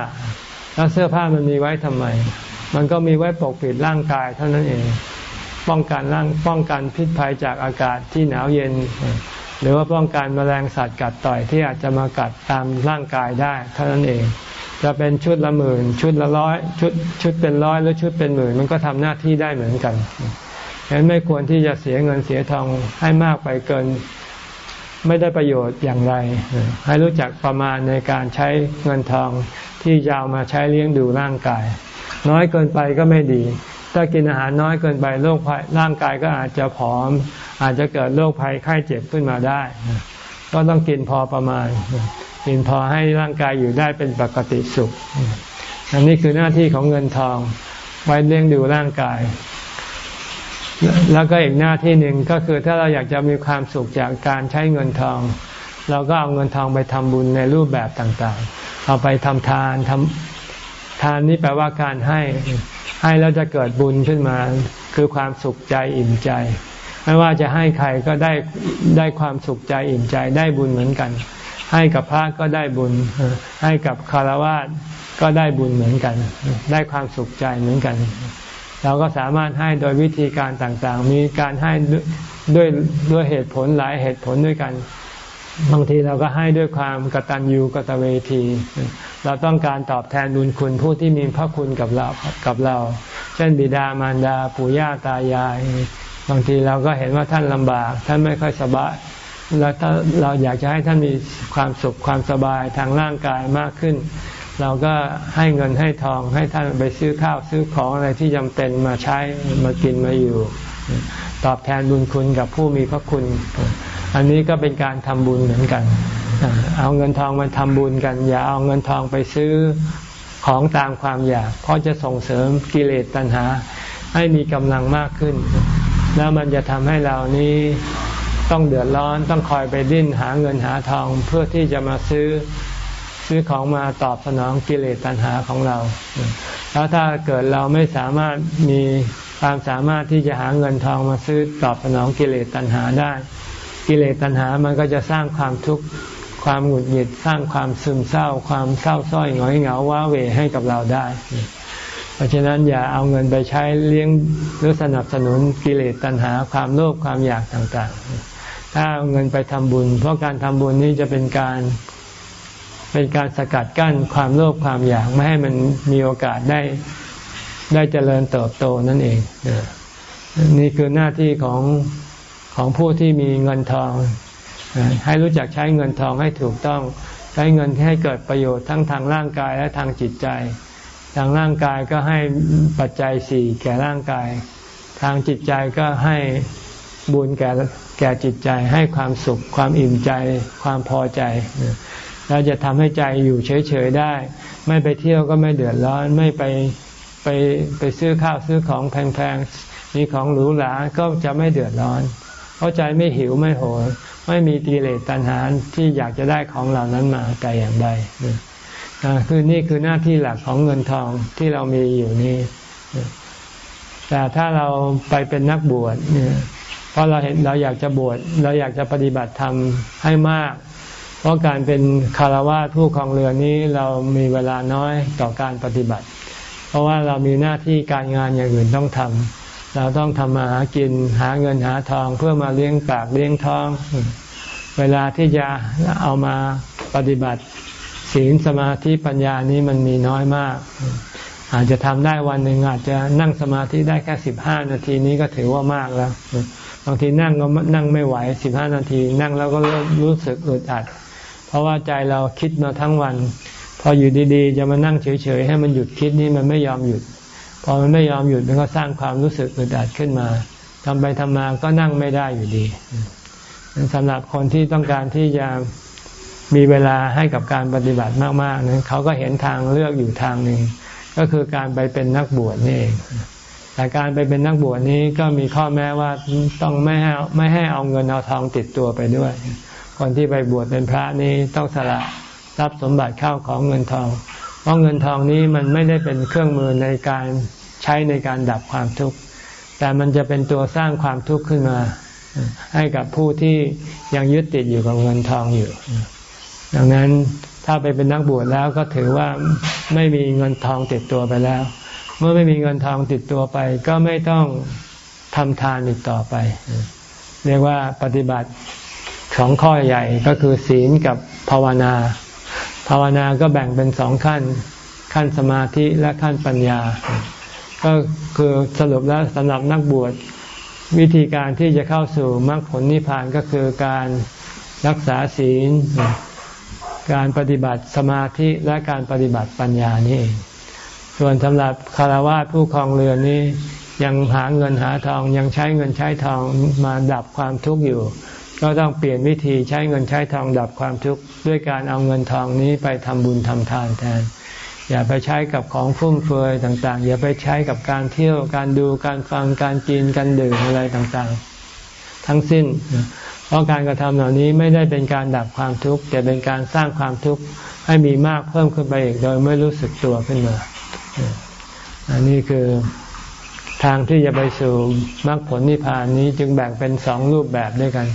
แล้วเสื้อผ้ามันมีไว้ทำไม มันก็มีไว้ปกปิดร่างกายเท่านั้นเอง ป้องกันร่างป้องกันพิษภัยจากอากาศที่หนาวเย็น หรือว่าป้องกันแมลงสัตว์กัดต่อยที่อาจจะมากัดตามร่างกายได้ เท่านั้นเอง จะเป็นชุดละหมื่น ชุดละร้อย ชุดชุดเป็นร้อยหรือชุดเป็นหมื่น มันก็ทำหน้าที่ได้เหมือนกันฉะนั้นไม่ควรที่จะเสียเงินเสียทองให้มากไปเกิน ไม่ได้ประโยชน์อย่างไร ให้รู้จักประมาณในการใช้เงินทองที่จะเอามาใช้เลี้ยงดูร่างกาย น้อยเกินไปก็ไม่ดี ถ้ากินอาหารน้อยเกินไปโรคภัยร่างกายก็อาจจะผอม อาจจะเกิดโรคภัยไข้เจ็บขึ้นมาได้ ก็ต้องกินพอประมาณ กินพอให้ร่างกายอยู่ได้เป็นปกติสุขอันนี้คือหน้าที่ของเงินทองไว้เลี้ยงดูร่างกาย แล้วก็อีกหน้าที่หนึ่งก็คือถ้าเราอยากจะมีความสุขจากการใช้เงินทอง เราก็เอาเงินทองไปทำบุญในรูปแบบต่างๆ เอาไปทำทานทำทานนี้แปลว่าการให้ให้แล้วจะเกิดบุญขึ้นมา คือความสุขใจอิ่มใจ ไม่ว่าจะให้ใครก็ได้ได้ความสุขใจอิ่มใจได้บุญเหมือนกัน ให้กับพระก็ได้บุญ ให้กับคารวะก็ได้บุญเหมือนกัน ได้ความสุขใจเหมือนกัน เราก็สามารถให้โดยวิธีการต่างๆ มีการให้ด้วยด้วยเหตุผลหลายเหตุผลด้วยกัน บางทีเราก็ให้ด้วยความกตัญญูกตเวที เราต้องการตอบแทนบุญคุณผู้ที่มีพระคุณกับเรากับเรา เช่นบิดามารดาปู่ย่าตายาย บางทีเราก็เห็นว่าท่านลำบาก ท่านไม่ค่อยสบายแล้วถ้าเราอยากจะให้ท่านมีความสุขความสบายทางร่างกายมากขึ้น เราก็ให้เงินให้ทองให้ท่านไปซื้อข้าวซื้อของอะไรที่จำเป็นมาใช้มากินมาอยู่ ตอบแทนบุญคุณกับผู้มีพระคุณ อันนี้ก็เป็นการทำบุญเหมือนกัน เอาเงินทองมาทำบุญกัน อย่าเอาเงินทองไปซื้อของตามความอยากเพราะจะส่งเสริมกิเลสตัณหา ให้มีกำลังมากขึ้น แล้วมันจะทำให้เรานี้ต้องเดือดร้อนต้องคอยไปดิ้นหาเงินหาทองเพื่อที่จะมาซื้อ ซื้อของมาตอบสนองกิเลสตัณหาของเรา แล้วถ้าเกิดเราไม่สามารถมีความสามารถที่จะหาเงินทองมาซื้อตอบสนองกิเลสตัณหาได้ กิเลสตัณหามันก็จะสร้างความทุกข์ความหงุดหงิดสร้างความซึมเศร้า ความเศร้าส้อยหงอยเหงาว้าเหวให้กับเราได้ เพราะฉะนั้นอย่าเอาเงินไปใช้เลี้ยงหรือสนับสนุนกิเลสตัณหา ความโลภความอยากต่างๆ ถ้าเอาเงินไปทำบุญ เพราะการทำบุญนี้จะเป็นการ เป็นการสกัดกั้นความโลภความอยากไม่ให้มันมีโอกาสได้ได้เจริญเติบโตนั่นเองนี่คือหน้าที่ของของผู้ที่มีเงินทอง ให้รู้จักใช้เงินทองให้ถูกต้องใช้เงินให้เกิดประโยชน์ทั้งทางร่างกายและทางจิตใจ ทางร่างกายก็ให้ปัจจัยสี่แก่ร่างกาย ทางจิตใจก็ให้บุญแก่แก่จิตใจ ให้ความสุข ความอิ่มใจ ความพอใจ เราจะทำให้ใจอยู่เฉย ๆ ได้ ไม่ไปเที่ยวก็ไม่เดือดร้อน ไม่ไปไปไปซื้อข้าวซื้อของแพงๆมีของหรูหราก็จะไม่เดือดร้อน เพราะใจไม่หิวไม่โหยไม่มีตีเลสตัณหาที่อยากจะได้ของเหล่านั้นมาแต่อย่างใดคือนี่คือหน้าที่หลักของเงินทองที่เรามีอยู่นี้แต่ถ้าเราไปเป็นนักบวชเนี่ยเพราะเราเห็นเราอยากจะบวชเราอยากจะปฏิบัติธรรมให้มาก เพราะการเป็นคารวะผู้ครองเรือนนี้เรามีเวลาน้อยต่อการปฏิบัติ เพราะว่าเรามีหน้าที่การงานอย่างอื่นต้องทำเราต้องทำมาหากินหาเงินหาทองเพื่อมาเลี้ยงปากเลี้ยงท้อง เวลาที่จะเอามาปฏิบัติศีลสมาธิปัญญานี้มันมีน้อยมาก อาจจะทำได้วันหนึ่งอาจจะนั่งสมาธิได้แค่สิบห้านาทีนี้ก็ถือว่ามากแล้วบางทีนั่งก็นั่งไม่ไหวสิบห้านาที นั่งแล้วก็รู้สึกอึดอัด เพราะว่าใจเราคิดมาทั้งวัน พออยู่ดีๆ จะมานั่งเฉยๆ ให้มันหยุดคิดนี่มันไม่ยอมหยุด พอมันไม่ยอมหยุดมันก็สร้างความรู้สึกอึดอัดขึ้นมาทำไปทำมาก็นั่งไม่ได้อยู่ดีสำหรับคนที่ต้องการที่จะมีเวลาให้กับการปฏิบัติมากๆนั้นเขาก็เห็นทางเลือกอยู่ทางหนึ่งก็คือการไปเป็นนักบวชนี่เองแต่การไปเป็นนักบวชนี้ก็มีข้อแม้ว่าต้องไม่ให้ไม่ให้เอาเงินเอาทองติดตัวไปด้วย คนที่ไปบวชเป็นพระนี้ต้องสละทรัพย์สมบัติเข้าของเงินทอง เพราะเงินทองนี้มันไม่ได้เป็นเครื่องมือในการใช้ในการดับความทุกข์ แต่มันจะเป็นตัวสร้างความทุกข์ขึ้นมา ให้กับผู้ที่ยังยึดติดอยู่กับเงินทองอยู่ ดังนั้นถ้าไปเป็นนักบวชแล้วก็ถือว่าไม่มีเงินทองติดตัวไปแล้ว เมื่อไม่มีเงินทองติดตัวไป ก็ไม่ต้องทำทานอีกต่อไป เรียกว่าปฏิบัติ สองข้อใหญ่ก็คือศีลกับภาวนา ภาวนาก็แบ่งเป็นสองขั้น ขั้นสมาธิและขั้นปัญญา ก็คือสรุปแล้วสำหรับนักบวชวิธีการที่จะเข้าสู่มรรคผลนิพพานก็คือการรักษาศีล การปฏิบัติสมาธิและการปฏิบัติปัญญานี่เองส่วนสำหรับคารวะผู้ครองเรือนนี้ยังหาเงินหาทองยังใช้เงินใช้ทองมาดับความทุกข์อยู่ ก็ต้องเปลี่ยนวิธีใช้เงินใช้ทองดับความทุกข์ด้วยการเอาเงินทองนี้ไปทำบุญทำทานแทน อย่าไปใช้กับของฟุ่มเฟือยต่างๆ อย่าไปใช้กับการเที่ยวการดูการฟังการกินการดื่มอะไรต่างๆ ทั้งสิ้น เพราะการกระทำเหล่านี้ไม่ได้เป็นการดับความทุกข์แต่เป็นการสร้างความทุกข์ให้มีมากเพิ่มขึ้นไปอีกโดยไม่รู้สึกตัวขึ้นมาอันนี้คือทางที่จะไปสู่มรรคผลนิพพานนี้จึงแบ่งเป็นสองรูปแบบด้วยกัน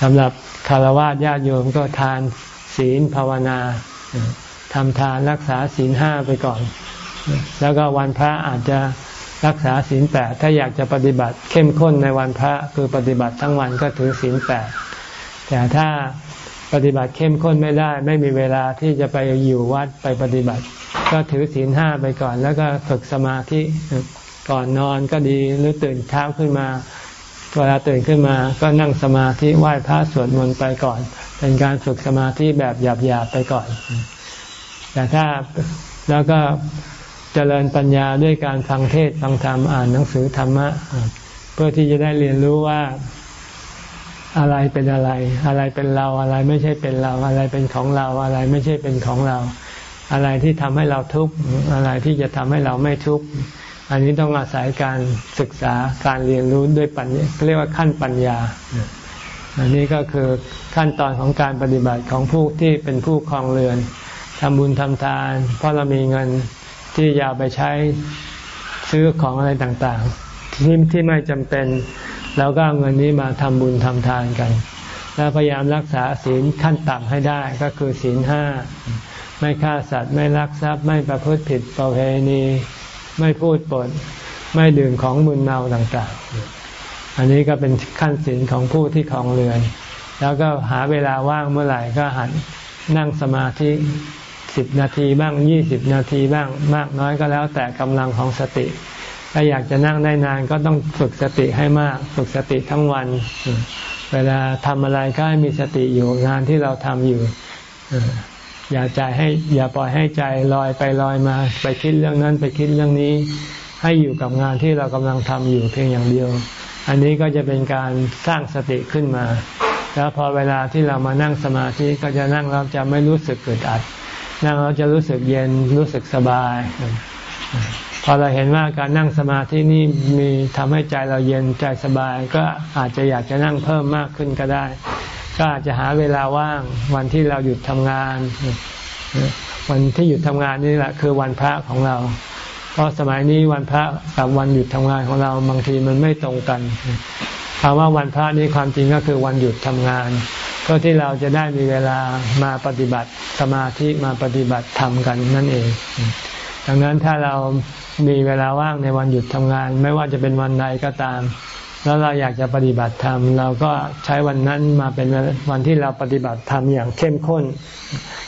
สำหรับคารวะญาติโยมก็ทานศีลภาวนาทำทานรักษาศีลห้าไปก่อน แล้วก็วันพระอาจจะรักษาศีลแปดถ้าอยากจะปฏิบัติเข้มข้นในวันพระคือปฏิบัติทั้งวันก็ถือศีลแปดแต่ถ้าปฏิบัติเข้มข้นไม่ได้ ไม่มีเวลาที่จะไปอยู่วัดไปปฏิบัติ ก็ถือศีลห้าไปก่อน แล้วก็ฝึกสมาธิก่อนนอนก็ดีหรือตื่นเช้าขึ้นมา เวลาตื่นขึ้นมาก็นั่งสมาธิไหว้พระสวดมนต์ไปก่อน เป็นการฝึกสมาธิแบบหยาบๆไปก่อน แต่ถ้าแล้วก็เจริญปัญญาด้วยการฟังเทศฟังธรรมอ่านหนังสือธรรมะเพื่อที่จะได้เรียนรู้ว่าอะไรเป็นอะไร อะไรเป็นเราอะไรไม่ใช่เป็นเรา อะไรเป็นของเราอะไรไม่ใช่เป็นของเรา อะไรที่ทำให้เราทุกข์อะไรที่จะทำให้เราไม่ทุกข์ อันนี้ต้องอาศัยการศึกษาการเรียนรู้ด้วยปัญญาเรียกว่าขั้นปัญญา อันนี้ก็คือขั้นตอนของการปฏิบัติของผู้ที่เป็นผู้คลองเรือนทำบุญทำทาน เพราะเรามีเงินที่จะไปใช้ซื้อของอะไรต่างๆ ที่ที่ไม่จำเป็นเราก็เอาเงินนี้มาทำบุญทำทานกัน แล้วพยายามรักษาศีลขั้นต่ำให้ได้ก็คือศีลห้าไม่ฆ่าสัตว์ไม่ลักทรัพย์ไม่ประพฤติผิดประเพณี ไม่พูดปด ไม่ดื่มของมึนเมาต่างๆ อันนี้ก็เป็นขั้นศีลของผู้ที่คลองเรือน แล้วก็หาเวลาว่างเมื่อไหร่ก็หันนั่งสมาธิสิบนาทีบ้างยี่สิบนาทีบ้างมากน้อยก็แล้วแต่กำลังของสติ ถ้าอยากจะนั่งได้นานก็ต้องฝึกสติให้มาก ฝึกสติทั้งวัน เวลาทำอะไรก็ให้มีสติอยู่งานที่เราทำอยู่ อย่าใจให้อย่าปล่อยให้ใจลอยไปลอยมา ไปคิดเรื่องนั้นไปคิดเรื่องนี้ ให้อยู่กับงานที่เรากำลังทำอยู่เพียงอย่างเดียว อันนี้ก็จะเป็นการสร้างสติขึ้นมา แล้วพอเวลาที่เรามานั่งสมาธิก็จะนั่งเราจะไม่รู้สึกเกิดอัด นั่งเราจะรู้สึกเย็นรู้สึกสบายพพอเราเห็นว่าการนั่งสมาธินี่มีทำให้ใจเราเย็นใจสบาย ก็อาจจะอยากจะนั่งเพิ่มมากขึ้นก็ได้ ก็อาจจะหาเวลาว่างวันที่เราหยุดทำงาน วันที่หยุดทำงานนี่แหละคือวันพระของเรา เพราะสมัยนี้วันพระกับวันหยุดทำงานของเราบางทีมันไม่ตรงกันคำว่าวันพระนี้ความจริงก็คือวันหยุดทำงานเพื่อที่เราจะได้มีเวลามาปฏิบัติสมาธิมาปฏิบัติธรรมกันนั่นเอง ดังนั้นถ้าเรามีเวลาว่างในวันหยุดทำงาน ไม่ว่าจะเป็นวันใดก็ตาม แล้วเราอยากจะปฏิบัติธรรมเราก็ใช้วันนั้นมาเป็นวันที่เราปฏิบัติธรรมอย่างเข้มข้น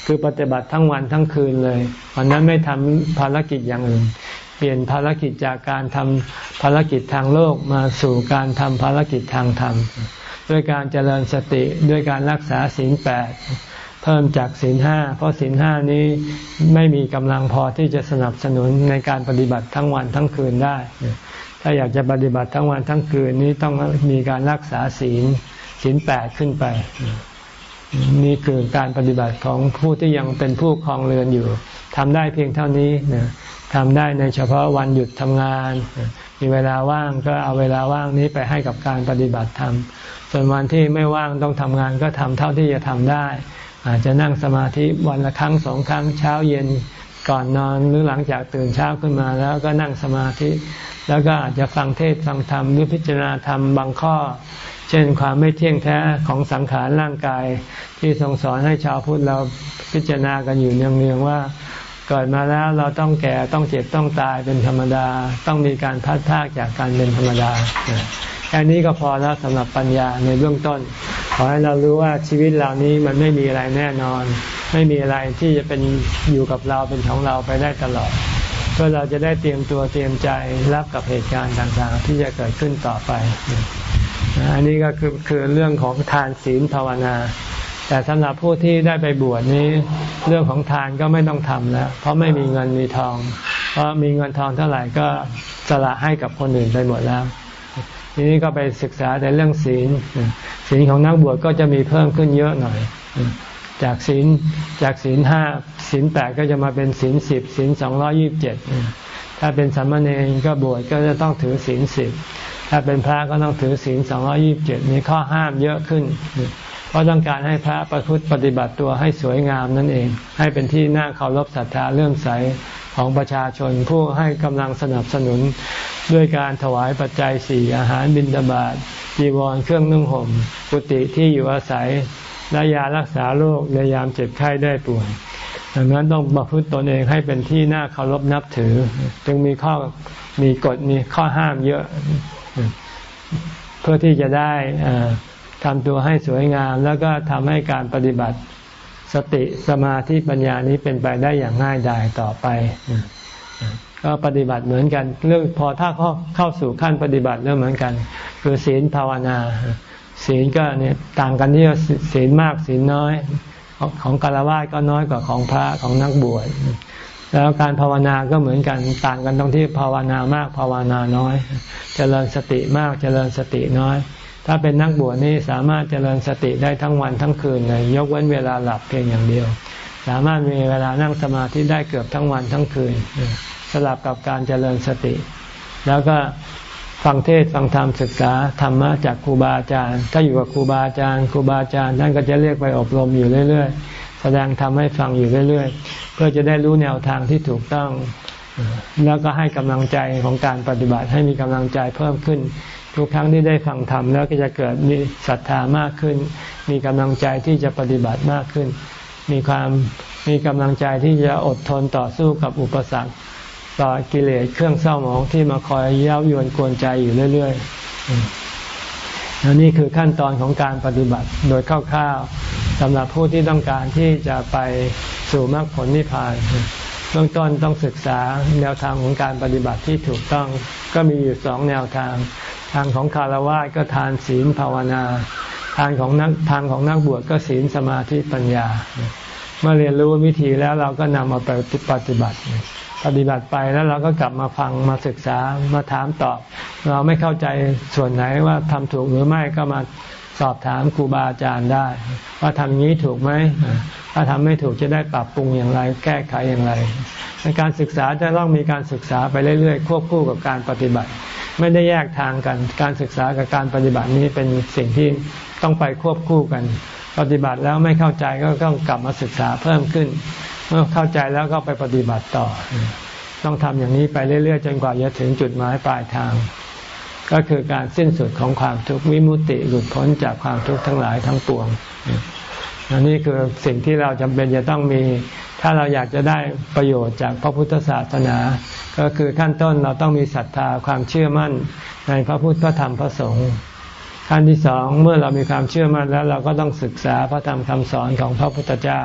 คือปฏิบัติทั้งวันทั้งคืนเลย วันนั้นไม่ทำภารกิจอย่างอื่น เปลี่ยนภารกิจจากการทำภารกิจทางโลกมาสู่การทำภารกิจทางธรรมด้วยการเจริญสติด้วยการรักษาศีลแปดเพิ่มจากศีลห้าเพราะศีลห้านี้ไม่มีกำลังพอที่จะสนับสนุนในการปฏิบัติทั้งวันทั้งคืนได้ ถ้าอยากจะปฏิบัติทั้งวันทั้งคืนนี้ต้องมีการรักษาศีลศีลแปดขึ้นไป นี่คือการปฏิบัติของผู้ที่ยังเป็นผู้คลองเรือนอยู่ทำได้เพียงเท่านี้นะทำได้ในเฉพาะวันหยุดทำงาน มีเวลาว่างก็เอาเวลาว่างนี้ไปให้กับการปฏิบัติธรรม ส่วนวันที่ไม่ว่างต้องทำงานก็ทำเท่าที่จะทำได้ อาจจะนั่งสมาธิวันละครั้งสองครั้งเช้าเย็น ก่อนนอนหรือหลังจากตื่นเช้าขึ้นมา แล้วก็นั่งสมาธิ แล้วก็อาจจะฟังเทศฟังธรรมหรือพิจารณาธรรมบางข้อ เช่นความไม่เที่ยงแท้ของสังขารร่างกาย ที่ทรงสอนให้ชาวพุทธเราพิจารณากันอยู่เนืองๆว่าเกิดมาแล้วเราต้องแก่ต้องเจ็บต้องตายเป็นธรรมดา ต้องมีการพัดพากจากการเป็นธรรมดา แค่นี้ก็พอแล้วสำหรับปัญญาในเบื้องต้น ขอให้เรารู้ว่าชีวิตเหล่านี้มันไม่มีอะไรแน่นอน ไม่มีอะไรที่จะเป็นอยู่กับเราเป็นของเราไปได้ตลอดเพื่อเราจะได้เตรียมตัวเตรียมใจรับกับเหตุการณ์ต่างๆ ที่จะเกิดขึ้นต่อไป อันนี้ก็คือคือเรื่องของทานศีลภาวนาแต่สำหรับผู้ที่ได้ไปบวชนี้ เรื่องของทานก็ไม่ต้องทำแล้ว เพราะไม่มีเงินมีทอง เพราะมีเงินทองเท่าไหร่ก็สละให้กับคนอื่นไปหมดแล้ว ทีนี้ก็ไปศึกษาในเรื่องศีลศีลของนักบวชก็จะมีเพิ่มขึ้นเยอะหน่อยจากศีลจากศีลห้าศีลแปดก็จะมาเป็นศีลสิบศีลสองร้อยี่บเจ็ดถ้าเป็นสามเณรก็บวชก็จะต้องถือศีลสิบถ้าเป็นพระก็ต้องถือศีลสองร้อยี่บเจ็ดมีข้อห้ามเยอะขึ้น เพราะต้องการให้พระประพฤติปฏิบัติตัวให้สวยงามนั่นเอง ให้เป็นที่น่าเคารพศรัทธาเลื่อมใสของประชาชนผู้ให้กำลังสนับสนุน ด้วยการถวายปัจจัยสี่อาหารบิณฑบาตจีวรเครื่องนุ่งห่มกุฏิที่อยู่อาศัยและยารักษาโรคในยามเจ็บไข้ได้ป่วยดังนั้นต้องประพฤติตนเองให้เป็นที่น่าเคารพนับถือ จึงมีข้อมีกฎมีข้อห้ามเยอะ เพื่อที่จะได้ทำตัวให้สวยงาม แล้วก็ทำให้การปฏิบัติสติสมาธิปัญญานี้เป็นไปได้อย่างง่ายดายต่อไป ก็ปฏิบัติเหมือนกัน เรื่องพอถ้าเข้าเข้าสู่ขั้นปฏิบัติเรื่องเหมือนกัน คือศีลภาวนา ศีลก็เนี่ยต่างกันที่ศีลมากศีลน้อยของกาลวาสก็น้อยกว่าของพระของนักบวชแล้วการภาวนาก็เหมือนกันต่างกันตรงที่ภาวนามากภาวนาน้อยจเจริญสติมากจเจริญสติน้อย ถ้าเป็นนักบวชนี่สามารถเจริญสติได้ทั้งวันทั้งคืนเลยยกเว้นเวลาหลับเพียงอย่างเดียว สามารถมีเวลานั่งสมาธิได้เกือบทั้งวันทั้งคืน สลับกับการเจริญสติ แล้วก็ฟังเทศฟังธรรมศึกษาธรรมะจากครูบาอาจารย์ ถ้าอยู่กับครูบาอาจารย์ครูบาอาจารย์ท่านก็จะเรียกไปอบรมอยู่เรื่อย ๆ แสดงธรรมให้ฟังอยู่เรื่อย ๆ เพื่อจะได้รู้แนวทางที่ถูกต้อง แล้วก็ให้กำลังใจของการปฏิบัติให้มีกำลังใจเพิ่มขึ้น ทุกครั้งที่ได้ฟังธรรมแล้วก็จะเกิดมีศรัทธามากขึ้น มีกำลังใจที่จะปฏิบัติมากขึ้น มีความมีกำลังใจที่จะอดทนต่อสู้กับอุปสรรค ต่อกิเลสเครื่องเศร้าหมองที่มาคอยเย้ายวนกวนใจอยู่เรื่อยๆนนี่คือขั้นตอนของการปฏิบัติโดยคร่าวๆสำหรับผู้ที่ต้องการที่จะไปสู่มรรคผลนิพพานเบื้องต้นต้องศึกษาแนวทางของการปฏิบัติที่ถูกต้องก็มีอยู่สองแนวทาง ทางของคารวะก็ทานศีลภาวนา ทางของนักทางของนักบวชก็ศีลสมาธิปัญญา เมื่อเรียนรู้วิธีแล้วเราก็นำมาไปปฏิบัติ ปฏิบัติไปแล้วเราก็กลับมาฟังมาศึกษามาถามตอบ เราไม่เข้าใจส่วนไหนว่าทำถูกหรือไม่ก็มาสอบถามครูบาอาจารย์ได้ ว่าทำอย่างนี้ถูกไหมถ้าทำไม่ถูกจะได้ปรับปรุงอย่างไร แก้ไขอย่างไรในการศึกษาจะต้องมีการศึกษาไปเรื่อยๆ ควบคู่กับการปฏิบัติ ไม่ได้แยกทางกัน การศึกษากับการปฏิบัตินี้เป็นสิ่งที่ต้องไปควบคู่กัน ปฏิบัติแล้วไม่เข้าใจก็ต้องกลับมาศึกษาเพิ่มขึ้น เมื่อเข้าใจแล้วก็ไปปฏิบัติต่อ ต้องทำอย่างนี้ไปเรื่อยๆ จนกว่าจะถึงจุดหมายปลายทาง ก็คือการสิ้นสุดของความทุกข์วิมุติหลุดพ้นจากความทุกข์ทั้งหลายทั้งปวงอันนี้คือสิ่งที่เราจำเป็นจะต้องมี ถ้าเราอยากจะได้ประโยชน์จากพระพุทธศาสนา ก็คือขั้นต้นเราต้องมีศรัทธาความเชื่อมั่นในพระพุทธพระธรรมพระสงฆ์ขั้นที่สองเมื่อเรามีความเชื่อมั่นแล้วเราก็ต้องศึกษาพระธรรมคำสอนของพระพุทธเจ้า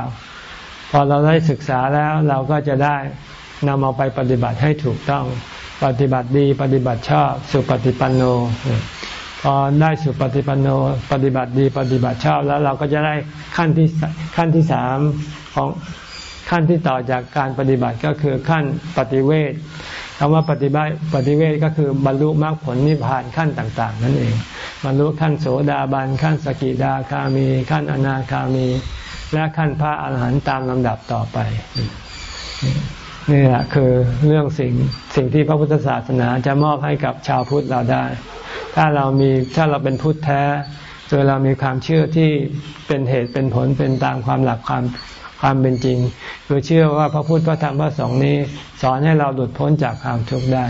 พอเราได้ศึกษาแล้วเราก็จะได้นำเอาไปปฏิบัติให้ถูกต้อง ปฏิบัติดีปฏิบัติชอบสุปฏิปันโนพอได้สุปฏิปันโนปฏิบัติดีปฏิบัติชอบแล้วเราก็จะได้ขั้นที่ขั้นที่สามของขั้นที่ต่อจากการปฏิบัติก็คือขั้นปฏิเวทคำว่าปฏิบัติปฏิเวทก็คือบรรลุมรรคผลนิพพานขั้นต่าง ๆ นั่นเองบรรลุขั้นโสดาบันขั้นสกิดาคามี ขั้นอนาคามี และขั้นพระอาหารหันต์ตามลำดับต่อไป นี่แหละคือเรื่องสิ่งสิ่งที่พระพุทธศาสนาจะมอบให้กับชาวพุทธเราได้ ถ้าเรามีถ้าเราเป็นพุทธแท้โดยเรามีความเชื่อที่เป็นเหตุเป็นผลเป็นตามความหลักความความเป็นจริงคือเชื่อว่าพระพุทธพระธรรมพระสงฆ์นี้ สอนให้เราหลุดพ้นจากความทุกข์ได้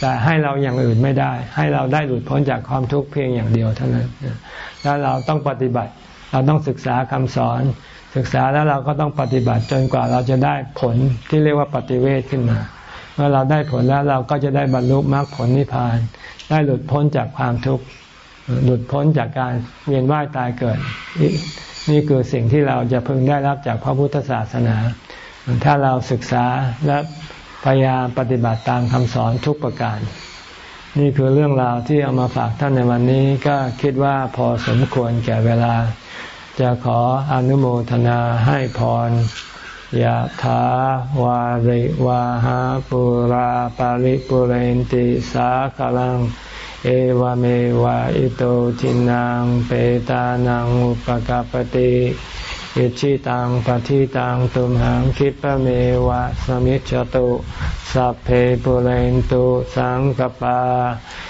แต่ให้เราอย่างอื่นไม่ได้ ให้เราได้หลุดพ้นจากความทุกข์เพียงอย่างเดียวเท่านั้นแล้วเราต้องปฏิบัติ เราต้องศึกษาคำสอน ศึกษาแล้วเราก็ต้องปฏิบัติจนกว่าเราจะได้ผลที่เรียกว่าปฏิเวทขึ้นมา เมื่อเราได้ผลแล้วเราก็จะได้บรรลุมรรคผลนิพพาน ได้หลุดพ้นจากความทุกข์หลุดพ้นจากการเวียนว่ายตายเกิด นี่คือสิ่งที่เราจะพึงได้รับจากพระพุทธศาสนา ถ้าเราศึกษาและพยายามปฏิบัติตามคำสอนทุกประการ นี่คือเรื่องราวที่เอามาฝากท่านในวันนี้ก็คิดว่าพอสมควรแก่เวลา จะขออนุโมทนาให้พรยะถาวาริวาหาปุราปาริปุเรนติสาคลัง เอวเมวะอิโตจินังเปตานังอุปกาปติอิชิตังปฏิตังตุมหังคิปะเมวะสมิจจตุสัพเพปุเรนตุสังกปา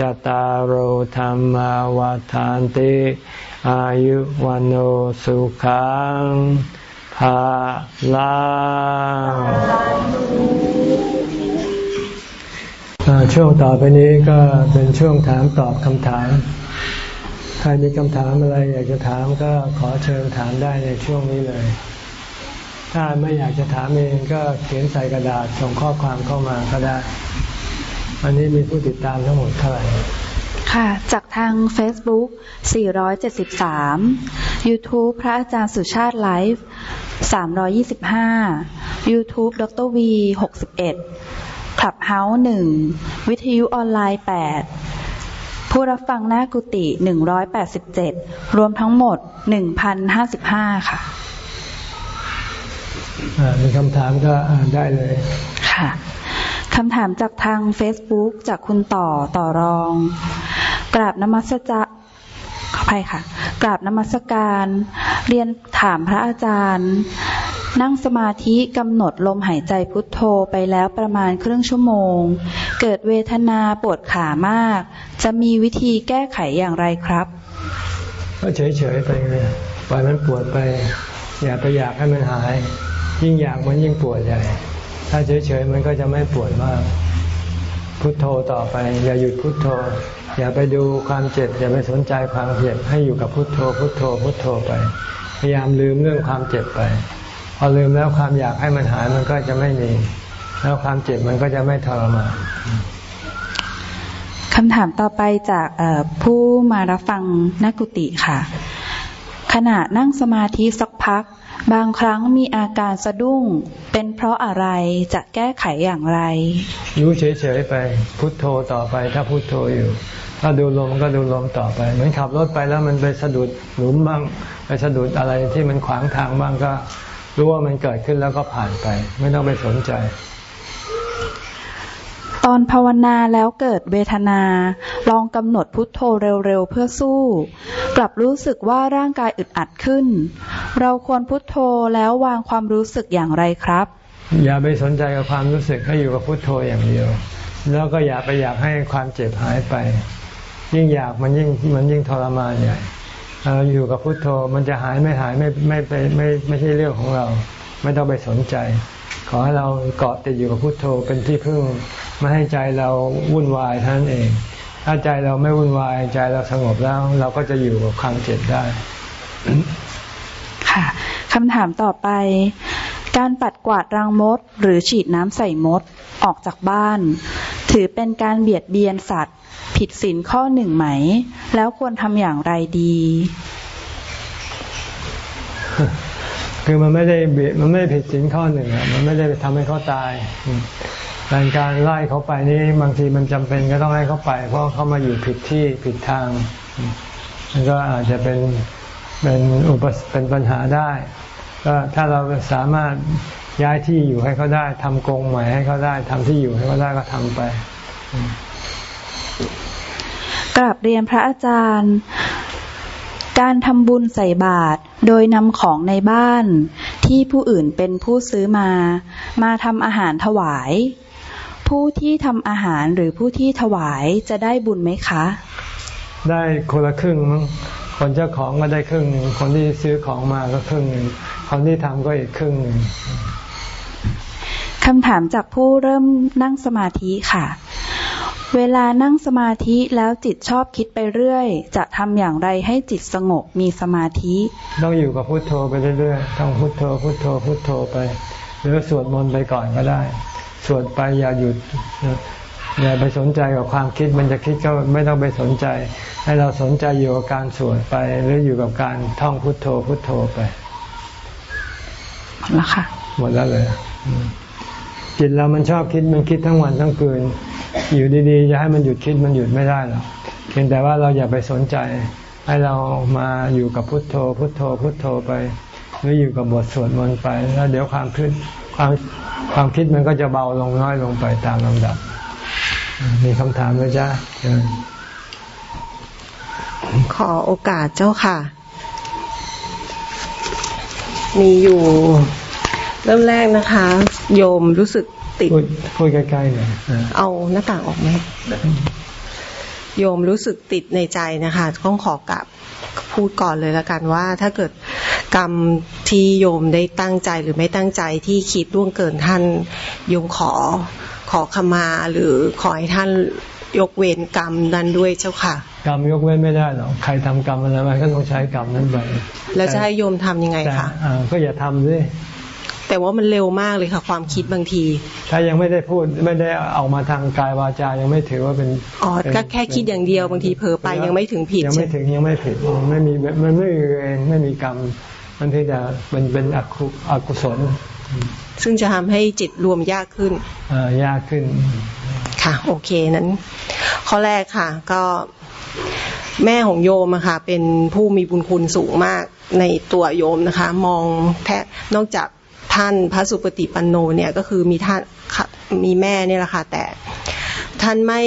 จตารโหธรรมวาทานติอายุวันโอสุขังภาลาช่วงต่อไปนี้ก็เป็นช่วงถามตอบคำถาม ใครมีคำถามอะไรอยากจะถามก็ขอเชิญถามได้ในช่วงนี้เลย ถ้าไม่อยากจะถามเองก็เขียนใส่กระดาษส่งข้อความเข้ามาก็ได้ วันนี้มีผู้ติดตามทั้งหมดเท่าไหร่ค่ะ จากทาง Facebook 473 YouTube พระอาจารย์สุชาติไลฟ์325 YouTube ดร V 61คลับเฮาส์1วิทยุออนไลน์ 8 ผู้รับฟังหน้ากุฏิ187 รวมทั้งหมด 1,055 ค่ะ มีคำถามก็อ่านได้เลย ค่ะ คำถามจากทาง Facebook จากคุณต่อต่อรอง กราบนมัสจะขออภัยค่ะ กราบนมัสการ เรียนถามพระอาจารย์ นั่งสมาธิกำหนดลมหายใจพุทโธไปแล้วประมาณครึ่งชั่วโมง เกิดเวทนาปวดขามาก จะมีวิธีแก้ไขอย่างไรครับ ก็เฉยๆไปเลยปล่อยมันปวดไป อย่าไปอยากให้มันหาย ยิ่งอยากมันยิ่งปวดใหญ่ ถ้าเฉยๆมันก็จะไม่ปวดมาก พุทโธต่อไป อย่าหยุดพุทโธ อย่าไปดูความเจ็บ อย่าไปสนใจความเจ็บให้อยู่กับพุทโธ พุทโธ พุทโธไป พยายามลืมเรื่องความเจ็บไป พอลืมแล้วความอยากให้มันหายมันก็จะไม่มี แล้วความเจ็บมันก็จะไม่ทรมานคำถามต่อไปจากผู้มารับฟังนักกุติค่ะ ขณะนั่งสมาธิสักพัก บางครั้งมีอาการสะดุ้ง เป็นเพราะอะไรจะแก้ไขอย่างไร รู้เฉยๆไป พุทโธต่อไป ถ้าพุทโธอยู่ ถ้าดูลมก็ดูลมต่อไป เหมือนขับรถไปแล้วมันไปสะดุดหลุมบ้าง ไปสะดุดอะไรที่มันขวางทางบ้างก็ รู้ว่ามันเกิดขึ้นแล้วก็ผ่านไป ไม่ต้องไปสนใจ ตอนภาวนาแล้วเกิดเวทนา ลองกำหนดพุทโธเร็วๆเพื่อสู้ กลับรู้สึกว่าร่างกายอึดอัดขึ้น เราควรพุทโธแล้ววางความรู้สึกอย่างไรครับ อย่าไปสนใจกับความรู้สึกให้อยู่กับพุทโธอย่างเดียว แล้วก็อย่าไปอยากให้ความเจ็บหายไป ยิ่งอยากมันยิ่งมันยิ่งทรมานใหญ่เราอยู่กับพุทโธมันจะหายไม่หายไม่ไม่ไปไม่ไม่ใช่เรื่องของเรา ไม่ต้องไปสนใจ ขอให้เราเกาะติดอยู่กับพุทโธเป็นที่พึ่งไม่ให้ใจเราวุ่นวายท่านเอง ถ้าใจเราไม่วุ่นวายใจเราสงบแล้ว เราก็จะอยู่กับความเจ็บได้ ค่ะคำถามต่อไป การปัดกวาดรังมด หรือฉีดน้ำใส่มดออกจากบ้าน ถือเป็นการเบียดเบียนสัตว์ ผิดศีลข้อหนึ่งไหม แล้วควรทำอย่างไรดี คือมันไม่ได้เบียมันไม่ผิดศีลข้อหนึ่งอะมันไม่ได้ไปทำให้เขาตายการการไล่เขาไปนี้บางทีมันจำเป็นก็ต้องให้เขาไป เพราะเขามาอยู่ผิดที่ผิดทางมันก็อาจจะเป็นเป็นอุปเป็นปัญหาได้ก็ถ้าเราสามารถย้ายที่อยู่ให้เขาได้ทำกรงใหม่ให้เขาได้ทำที่อยู่ให้เขาได้ก็ทำไปกราบเรียนพระอาจารย์ การทำบุญใส่บาตรโดยนำของในบ้านที่ผู้อื่นเป็นผู้ซื้อมา มาทำอาหารถวาย ผู้ที่ทำอาหารหรือผู้ที่ถวายจะได้บุญไหมคะ ได้คนละครึ่งมั้งคนเจ้าของก็ได้ครึ่งหนึ่งคนที่ซื้อของมาก็ครึ่งหนึ่งคนที่ทำก็อีกครึ่งหนึ่งคำถามจากผู้เริ่มนั่งสมาธิค่ะ เวลานั่งสมาธิแล้วจิตชอบคิดไปเรื่อย จะทำอย่างไรให้จิตสงบมีสมาธิ ต้องอยู่กับพุโทโธไปเรื่อยๆต้องพุโทโธพุโทโธพุโทโธไป หรือสวดมนต์ไปก่อนก็ได้ สวดไปอย่าหยุดอย่าไปสนใจกับความคิดมันจะคิดก็ไม่ต้องไปสนใจ ให้เราสนใจอยู่กับการสวดไป หรืออยู่กับการท่องพุทโธพุทโธไปหมดแล้วค่ะหมดแล้วเลยจิตเรามันชอบคิดมันคิดทั้งวันทั้งคืน อยู่ดีๆ จะให้มันหยุดคิดมันหยุดไม่ได้หรอกเพียงแต่ว่าเราอย่าไปสนใจ ให้เรามาอยู่กับพุทโธ พุทโธ พุทโธไป หรืออยู่กับบทสวดมนต์ไป แล้วเดี๋ยวความคิดความความคิดมันก็จะเบาลงน้อยลงไปตามลำดับ มีคำถามไหมจ๊ะขอโอกาสเจ้าค่ะ มีอยู่ เริ่มแรกนะคะ โยมรู้สึก ติดพูดใกล้ๆหน่อยเอาหน้าต่างออกไหมโยมรู้สึกติดในใจนะคะต้องขอกลับพูดก่อนเลยละกันว่า ถ้าเกิดกรรมที่โยมได้ตั้งใจหรือไม่ตั้งใจที่คิดล่วงเกินท่านโยมขอขอขมาหรือขอให้ท่านยกเว้นกรรมนั้นด้วยเจ้าค่ะ กรรมยกเว้นไม่ได้หรอกใครทำกรรมอะไรมาก็ต้องใช้กรรมนั้นไปแล้วจะให้โยมทํำยังไงคะก็อย่าทำด้วย แต่ว่ามันเร็วมากเลยค่ะความคิดบางที ถ้ายังไม่ได้พูดไม่ได้ออกมาทางกายวาจายังไม่ถือว่าเป็นอ๋อก็แค่คิดอย่างเดียวบางทีเผลอไปยังไม่ถึงผิดยังไม่ถึงยังไม่ผิดไม่มีมันไม่มีเองไม่มีกรรม มันที่จะมันเป็นอกุอกุศล ซึ่งจะทำให้จิตรวมยากขึ้นอ่ายากขึ้น ค่ะ โอเคนั้น ข้อแรกค่ะ ก็แม่ของโยมอะค่ะเป็นผู้มีบุญคุณสูงมากในตัวโยมนะคะ มองแทนอกจาก ท่านพระสุปฏิปันโนเนี่ยก็คือมีท่านมีแม่เนี่ยแหละค่ะแต่ท่านไม่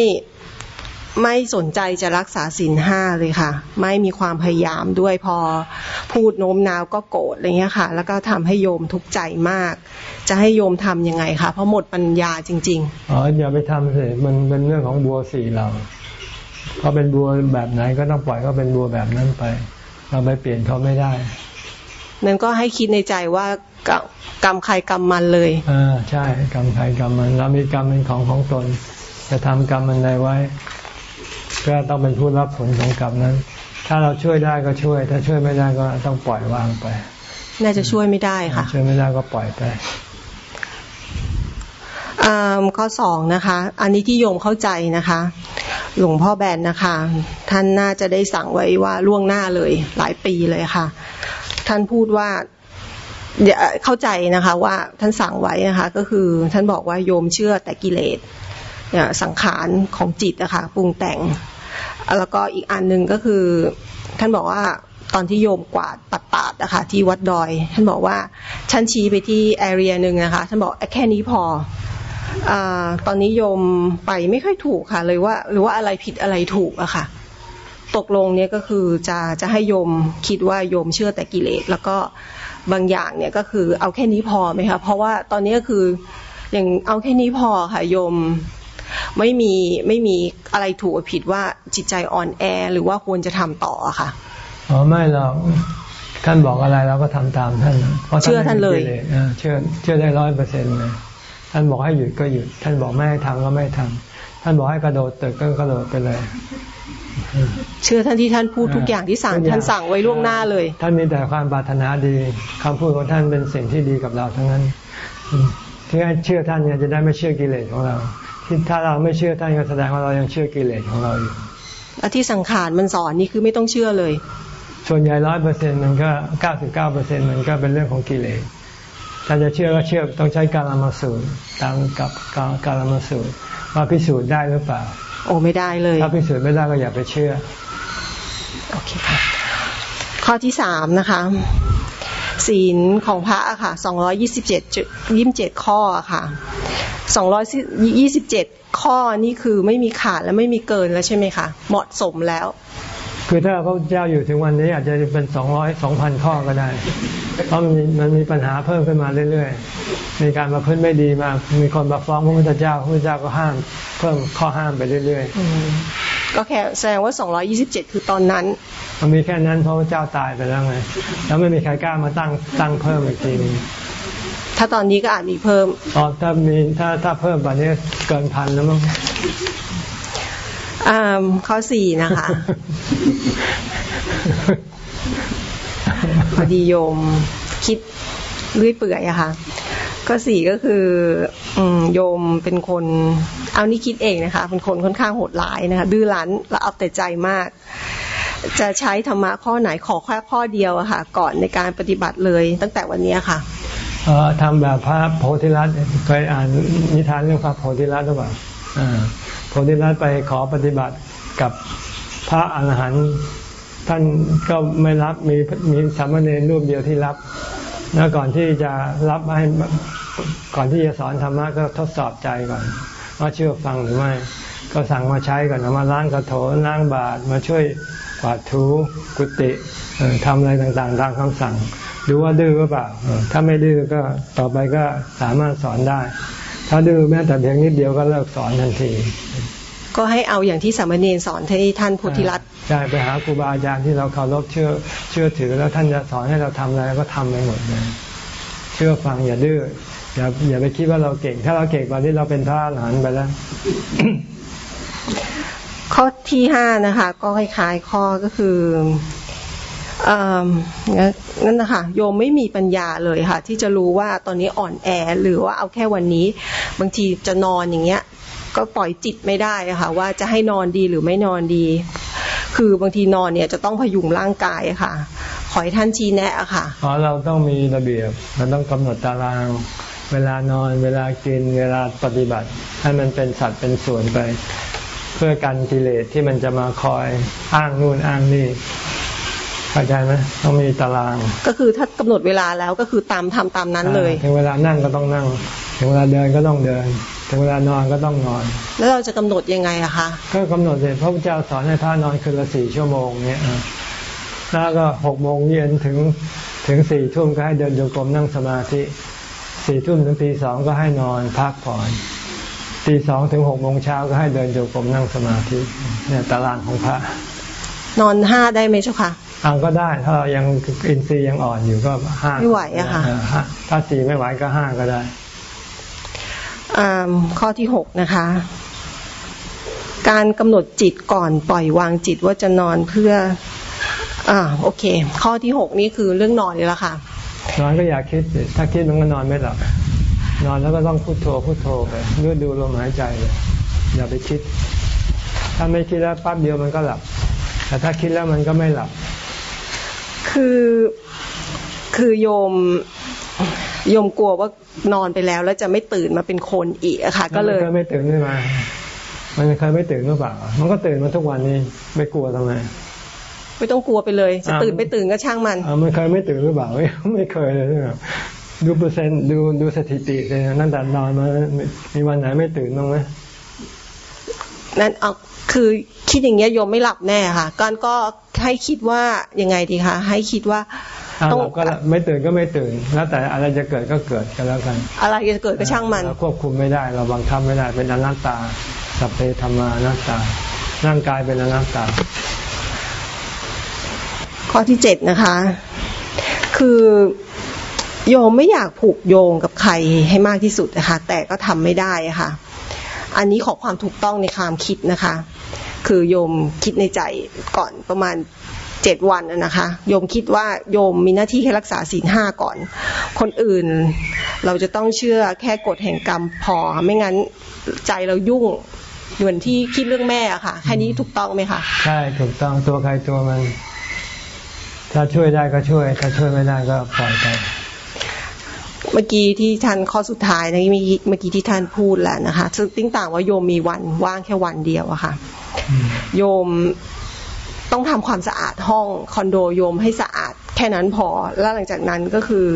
ไม่สนใจจะรักษาศีลห้าเลยค่ะ ไม่มีความพยายามด้วยพอพูดโน้มน้าวก็โกรธอะไรเงี้ยค่ะ แล้วก็ทำให้โยมทุกข์ใจมาก จะให้โยมทํำยังไงคะเพราะหมดปัญญาจริง ๆอ๋ออย่าไปทำสิมันเป็นเรื่องของบัวสี่เราเขาเป็นบัวแบบไหนก็ต้องปล่อยเขาเป็นบัวแบบนั้นไป เราไปเปลี่ยนเขาไม่ได้ นั่นก็ให้คิดในใจว่ากรรมใครกรรมมันเลยอ่าใช่กรรมใครกรรมมันเรามีกรรมเป็นของของตนจะทำกรรมอะไรไว้ ก็ต้องเป็นผู้รับผลของกรรมนั้น ถ้าเราช่วยได้ก็ช่วย ถ้าช่วยไม่ได้ก็ต้องปล่อยวางไป น่าจะช่วยไม่ได้ค่ะ ช่วยไม่ได้ก็ปล่อยไปข้อสองนะคะ อันนี้ที่โยมเข้าใจนะคะ หลวงพ่อแบนนะคะ ท่านน่าจะได้สั่งไว้ว่าล่วงหน้าเลย หลายปีเลยค่ะ ท่านพูดว่าเข้าใจนะคะว่าท่านสั่งไว้นะคะก็คือท่านบอกว่าโยมเชื่อแต่กิเลสสังขารของจิตนะคะปรุงแต่ง แล้วก็อีกอันหนึ่งก็คือท่านบอกว่าตอนที่โยมกวาดปัดปาดนะคะที่วัดดอย ท่านบอกว่าท่านชี้ไปที่แอเรียหนึ่งนะคะท่านบอกแค่นี้พออตอนนี้โยมไปไม่ค่อยถูกค่ะเลยว่าหรือว่าอะไรผิดอะไรถูกอะค่ะ ตกลงเนี่ยก็คือจะจะให้โยมคิดว่าโยมเชื่อแต่กิเลส แล้วก็บางอย่างเนี่ยก็คือเอาแค่นี้พอไหมคะเพราะว่าตอนนี้ก็คืออย่างเอาแค่นี้พอค่ะโยมไม่มีไม่มีอะไรถูกผิดว่าจิตใจอ่อนแอหรือว่าควรจะทำต่อค่ะอ๋อไม่หรอกท่านบอกอะไรเราก็ทำตามท่านเพราะเชื่อท่านเลยเชื่อเชื่อได้ร้อยเปอร์เซ็นต์เลยท่านบอกให้หยุดก็หยุด ท่านบอกไม่ให้ทำก็ไม่ทำท่านบอกให้กระโดดตึกก็กระโดดไปเลย เชื่อท่านที่ท่านพูดทุกอย่างที่สั่งท่านสั่งไว้ล่วงหน้าเลย ท่านมีแต่ความปรารถนาดีคำพูดของท่านเป็นสิ่งที่ดีกับเราทั้งนั้นที่ให้เชื่อท่านเนี่ยจะได้ไม่เชื่อกิเลสของเรา ที่ถ้าเราไม่เชื่อท่านก็แสดงว่าเรายังเชื่อกิเลสของเราอยู่อที่สังขารมันสอนนี่คือไม่ต้องเชื่อเลย ส่วนใหญ่ร้อยเปอร์เซ็นมันก็เก้าสิบเก้าเปอร์เซ็นมันก็เป็นเรื่องของกิเลสถ้าจะเชื่อก็เชื่อต้องใช้การละมาสูตรตามกับการละมาสูตรว่าพิสูจน์ได้หรือเปล่า โอ้ไม่ได้เลย ถ้าพิสูจน์ไม่ได้ก็อย่าไปเชื่อ โอเคค่ะ ข้อที่สามนะคะ ศีลของพระอะค่ะสองร้อยี่สิบเจ็ดยี่สิบเจ็ดข้อค่ะสองร้อยยี่สิบเจ็ดข้อนี่คือไม่มีขาดและไม่มีเกินแล้วใช่ไหมคะ เหมาะสมแล้ว คือถ้าพระเจ้าอยู่ถึงวันนี้อาจจะเป็นสองร้อยสองพันข้อก็ได้ เพราะมันมันมีปัญหาเพิ่มขึ้นมาเรื่อยๆ มีการมาพื้นไม่ดีมา มีคนมาฟ้องพระพุทธเจ้าพระพุทธเจ้าก็ห้ามเพิ่มข้อห้ามไปเรื่อยๆ ก็แค่แสดงว่าสองร้อยี่สิบเจ็ดคือตอนนั้น มันมีแค่นั้นเพราะพระเจ้าตายไปแล้วไง แล้วไม่มีใครกล้ามาตั้งตั้งเพิ่มอีกทีนึงถ้าตอนนี้ก็อาจมีเพิ่ม อ๋อ ถ้ามีถ้าถ้าเพิ่มแบบนี้เกินพันแล้วมั้ง อ่าข้อสี่นะคะ พอดีโยมคิดเรื่อยเปื่อยอะค่ะข้อสี่ก็คืออืมโยมเป็นคน เอานี่คิดเองนะคะ เป็นคนค่อนข้างโหดร้ายนะคะดื้อรั้นและเอาแต่ใจมาก จะใช้ธรรมะข้อไหนขอแค่ข้อเดียวอะค่ะ ก่อนในการปฏิบัติเลยตั้งแต่วันนี้ค่ะทำแบบพระโพธิรัตน์เคยอ่านนิทานเรื่องพระโพธิรัตน์หรือเปล่า โพธิรัตไปขอปฏิบัติกับพระอรหันต์ท่านก็ไม่รับมีมีสามเณรรูปเดียวที่รับ แล้วก่อนที่จะรับให้ก่อนที่จะสอนธรรมะก็ทดสอบใจก่อนว่าเชื่อฟังหรือไม่ ก็สั่งมาใช้ก่อนมาล้างกระโถนล้างบาตรมาช่วยกวาดถูกุฏิทำอะไรต่างๆ ตามคำสั่ง ดูว่าดื้อหรือเปล่า ถ้าไม่ดื้อก็ต่อไปก็สามารถสอนได้ ถ้าดื้อแม้แต่เพียงนิดเดียวก็เลิกสอนทันที ก็ให้เอาอย่างที่สามเณรสอนที่ท่านพุทธิรัตน์ใช่ไปหาครูบาอาจารย์ที่เราเคารพเชื่อเชื่อถือแล้วท่านจะสอนให้เราทำอะไรก็ทำไปหมดเลยเชื่อฟังอย่าดื้ออย่าอย่าไปคิดว่าเราเก่ง ถ้าเราเก่งกว่านี้เราเป็นพระอรหันต์ไปแล้ว ข้อที่ห้านะคะ ก็คล้ายๆข้อก็คือ นั่นนะคะโยมไม่มีปัญญาเลยค่ะ ที่จะรู้ว่าตอนนี้อ่อนแอหรือว่าเอาแค่วันนี้ บางทีจะนอนอย่างเงี้ย ก็ปล่อยจิตไม่ได้ค่ะ ว่าจะให้นอนดีหรือไม่นอนดี คือบางทีนอนเนี่ยจะต้องพยุงร่างกายค่ะ ขอให้ท่านชี้แนะค่ะอ๋อเราต้องมีระเบียบเราต้องกำหนดตาราง เวลานอน เวลากิน เวลาปฏิบัติ ให้มันเป็นสัตว์เป็นส่วนไป เพื่อกันกิเลสที่มันจะมาคอยอ้างนู่นอ้างนี่ เข้าใจไหมต้องมีตาราง ก็คือถ้ากำหนดเวลาแล้วก็คือตามทำตามนั้นเลย ถึงเวลานั่งก็ต้องนั่ง ถึงเวลาเดินก็ต้องเดิน ถึงเวลานอนก็ต้องนอน แล้วเราจะกำหนดยังไงอะคะก็กำหนดเลยพระพุทธเจ้าสอนให้พระนอนคืนละสี่ชั่วโมงเนี้ยแล้วก็หกโมงเย็นถึงถึงสี่ทุ่มก็ให้เดินโยกรมนั่งสมาธิสี่ทุ่มถึงตีสองก็ให้นอนพักผ่อนตีสองถึงหกโมงเช้าก็ให้เดินโยกรมนั่งสมาธิเนี่ยตารางของพระ นอนห้าได้ไหมเจ้าค่ะ ทางก็ได้ ถ้าเรายังอินทรีย์ยังอ่อนอยู่ก็ห้าไม่ไหวอะค่ะถ้าสี่ไม่ไหวก็ห้าก็ได้ข้อที่หกนะคะ การกำหนดจิตก่อนปล่อยวางจิตว่าจะนอนเพื่อ อ่า โอเค ข้อที่หกนี่คือเรื่องนอนนี่แหละค่ะ นอนก็อยากคิด ถ้าคิดมันก็นอนไม่หลับ นอนแล้วก็ต้องพุโทโธพุโทโธไปเลือดูลมหายใจเลยอย่าไปคิด ถ้าไม่คิดแล้วปั๊บเดียวมันก็หลับ แต่ถ้าคิดแล้วมันก็ไม่หลับ คือคือโยมโยมกลัวว่านอนไปแล้ว แล้วจะไม่ตื่นมาเป็นคนอีกอะค่ะ ก็เลยมันเคยไม่ตื่นขึ้นมา มันเคยไม่ตื่นหรือเปล่า มันก็ตื่นมาทุกวันนี้ไม่กลัวทำไมไม่ต้องกลัวไปเลย จะอ่าตื่นไม่ตื่นก็ช่างมันอ่ามันเคยไม่ตื่นหรือเปล่าไม่ไม่เคยเลยใช่ไหมดูเปอร์เซ็นต์ดูดูสถิติเลยนะตั้งแต่นอนมามีวันไหนไม่ตื่นบ้างไหมนั่นเอา คือคิดอย่างเงี้ยโยมไม่หลับแน่ค่ะก่อนก็ให้คิดว่ายังไงดีคะให้คิดว่าถ้าต้องหลับก็หลับไม่ตื่นก็ไม่ตื่น แล้วแต่อะไรจะเกิดก็เกิดกันแล้วกัน อะไรจะเกิดก็ช่างมันเราควบคุมไม่ได้เราบังคับไม่ได้เป็นอนัตตาสัพเพธรรมานัตตาร่างกายเป็นอนัตตา ข้อที่เจ็ดนะคะ คือโยมไม่อยากผูกโยงกับใครให้มากที่สุดนะคะ แต่ก็ทำไม่ได้อะค่ะ อันนี้ขอความถูกต้องในความคิดนะคะ คือโยมคิดในใจก่อนประมาณเจ็ดวันนะคะโยมคิดว่าโยมมีหน้าที่แค่รักษาศีลห้าก่อน คนอื่นเราจะต้องเชื่อแค่กฎแห่งกรรมพอ ไม่งั้นใจเรายุ่งเหมือนที่คิดเรื่องแม่อะค่ะแค่นี้ถูกต้องไหมคะใช่ถูกต้องตัวใครตัวมัน ถ้าช่วยได้ก็ช่วย ถ้าช่วยไม่ได้ก็ปล่อยไป เมื่อกี้ที่ท่านข้อสุดท้ายนะเมื่อกี้เมื่อกี้ที่ท่านพูดแล้วนะคะซึ่งติ้งต่างว่าโยมมีวันว่างแค่วันเดียวอะค่ะ โยมต้องทำความสะอาดห้องคอนโดโยมให้สะอาดแค่นั้นพอ แล้วหลังจากนั้นก็คือ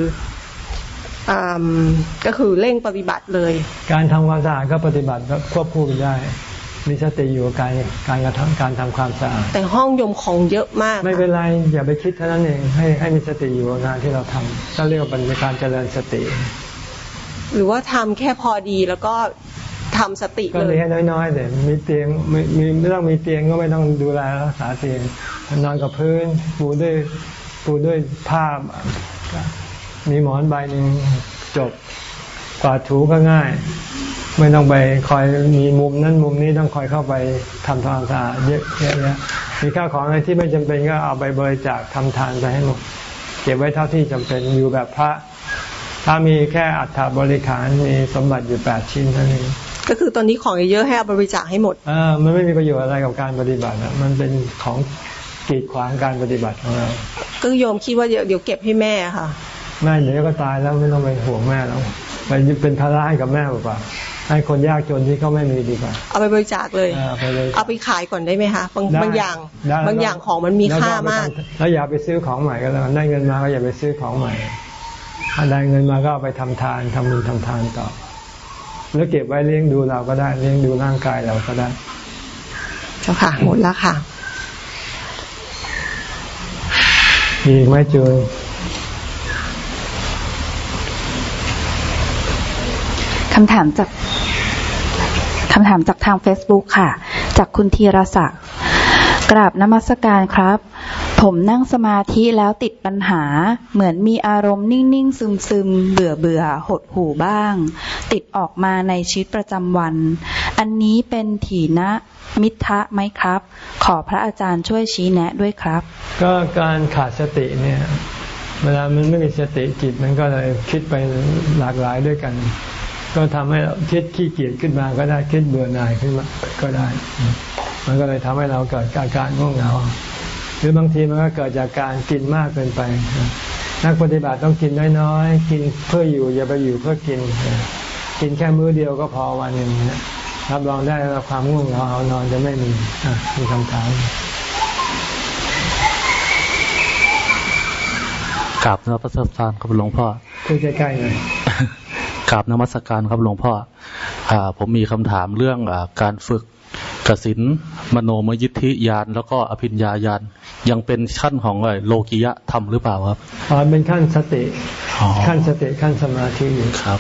อก็คือเร่งปฏิบัติเลย การทำความสะอาดก็ปฏิบัติควบคู่กันได้ มีสติอยู่กับการการกระทำการทำความสะอาดแต่ห้องโยมของเยอะมาก ไม่เป็นไรอย่าไปคิดเท่านั้นเองให้ให้มีสติอยู่กับงานที่เราทำก็เรียกว่าเป็นการเจริญสติ หรือว่าทำแค่พอดีแล้วก็ทำสติก็เลมียให้น้อยๆแต่มีเตียงไม่มีไม่ต้องมีเตียงก็ไม่ต้องดูแลรักษาเตียงนอนกับพื้นปูด้วยปูด้วยผ้ามีหมอนใบหนึ่งจบกวาดถูก็ง่าย ไม่ต้องไปคอยมีมุมนั้นมุมนี้ต้องคอยเข้าไปทำความสะอาดเยอะแยะมีข้าวของอะไรที่ไม่จำเป็นก็เอาไปบริจาคทำทานไปให้หมดเก็บไว้เท่าที่จำเป็นอยู่แบบพระถ้ามีแค่อัฐบริขารมีสมบัติอยู่แปดชิ้นเท่านี้ก็คือตอนนี้ของเยอะๆให้เอาบริจาคให้หมดอ่ามันไม่มีประโยชน์อะไรกับการปฏิบัติอะมันเป็นของกีดขวางการปฏิบัติของเราก็โยมคิดว่าเดี๋ยวเดี๋ยวเก็บให้แม่ค่ะแม่เดี๋ยวก็ตายแล้วไม่ต้องไปห่วงแม่แล้วไปเป็นภาระให้กับแม่เปล่าๆ ให้คนยากจนที่เขาไม่มีดีกว่า เอาไปบริจาคเลย เอาไปเลยเอาไปขายก่อนได้ไหมคะบางได้บางอย่างได้บางอย่างของมันมีแล้วค่าเอไปมากทำแล้วอย่าไปซื้อของใหม่ก็แล้วกันได้เงินมาก็อย่าไปซื้อของใหม่ถ้าได้เงินมาก็เอาไปทำทานทำบุญทำทานต่อ แล้วเก็บไว้เลี้ยงดูเราก็ได้เลี้ยงดูร่างกายเราก็ได้ เจ้าค่ะหมดแล้วค่ะมีอีกไหมจูน คำถามจากคำถามจากทาง Facebook ค่ะ จากคุณธีรศักดิ์กราบนมัสการครับ ผมนั่งสมาธิแล้วติดปัญหา เหมือนมีอารมณ์นิ่ง ๆ ซึม ๆ เบื่อเบื่อหดหูบ้าง ติดออกมาในชีวิตประจำวัน อันนี้เป็นถีนะมิทะไหมครับ ขอพระอาจารย์ช่วยชี้แนะด้วยครับ ก็การขาดสติเนี่ย เวลามันไม่มีสติจิตมันก็เลยคิดไปหลากหลายด้วยกัน ก็ทำให้เราคิดขี้เกียจขึ้นมาก็ได้คิดเบื่อหน่ายขึ้นมาก็ได้ มันก็เลยทำให้เราเกิดอาการง่วงเหงา หรือบางทีมันก็เกิดจากการกินมากเกินไป นักปฏิบัติต้องกินน้อยๆ กินเพื่ออยู่อย่าไปอยู่เพื่อกิน กินแค่มื้อเดียวก็พอวันหนึ่งนะรับรองได้ว่าความง่วงเหงาเอานอนจะไม่มีอะมีคำถามกราบนมัสการครับหลวงพ่อพูดใกล้ๆหน่อย กราบนมัสการครับหลวงพ่ออ่าผมมีคำถามเรื่องอาการฝึกกสินมโนมยิทธิยานแล้วก็อภิญญาญาณยังเป็นขั้นของไอ้โลกิยะธรรมหรือเปล่าครับอ๋อเป็นขั้นสติอ๋อขั้นสติขั้นสมาธิอยู่ครับ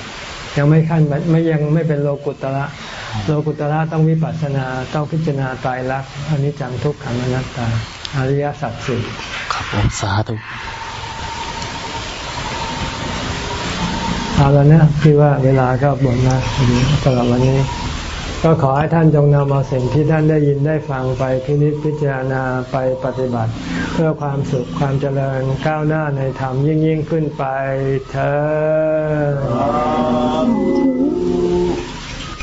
ยังไม่ขั้นไม่ยังไม่เป็นโลกุตระโลกุตระต้องวิปัสสนาต้องพิจารณาตายรักษณ์อนิจจังทุกขังอนัตตาอริยสัจสี่ครับผมสาธุ เอาแล้วนะพี่ว่าเวลาก็หมดแล้วสำหรับวันนี้ ก็ขอให้ท่านจงนำเอาสิ่งที่ท่านได้ยินได้ฟังไปพินิจพิจารณาไปปฏิบัติ เพื่อความสุขความเจริญก้าวหน้าในธรรมยิ่งยิ่งขึ้นไปเธอ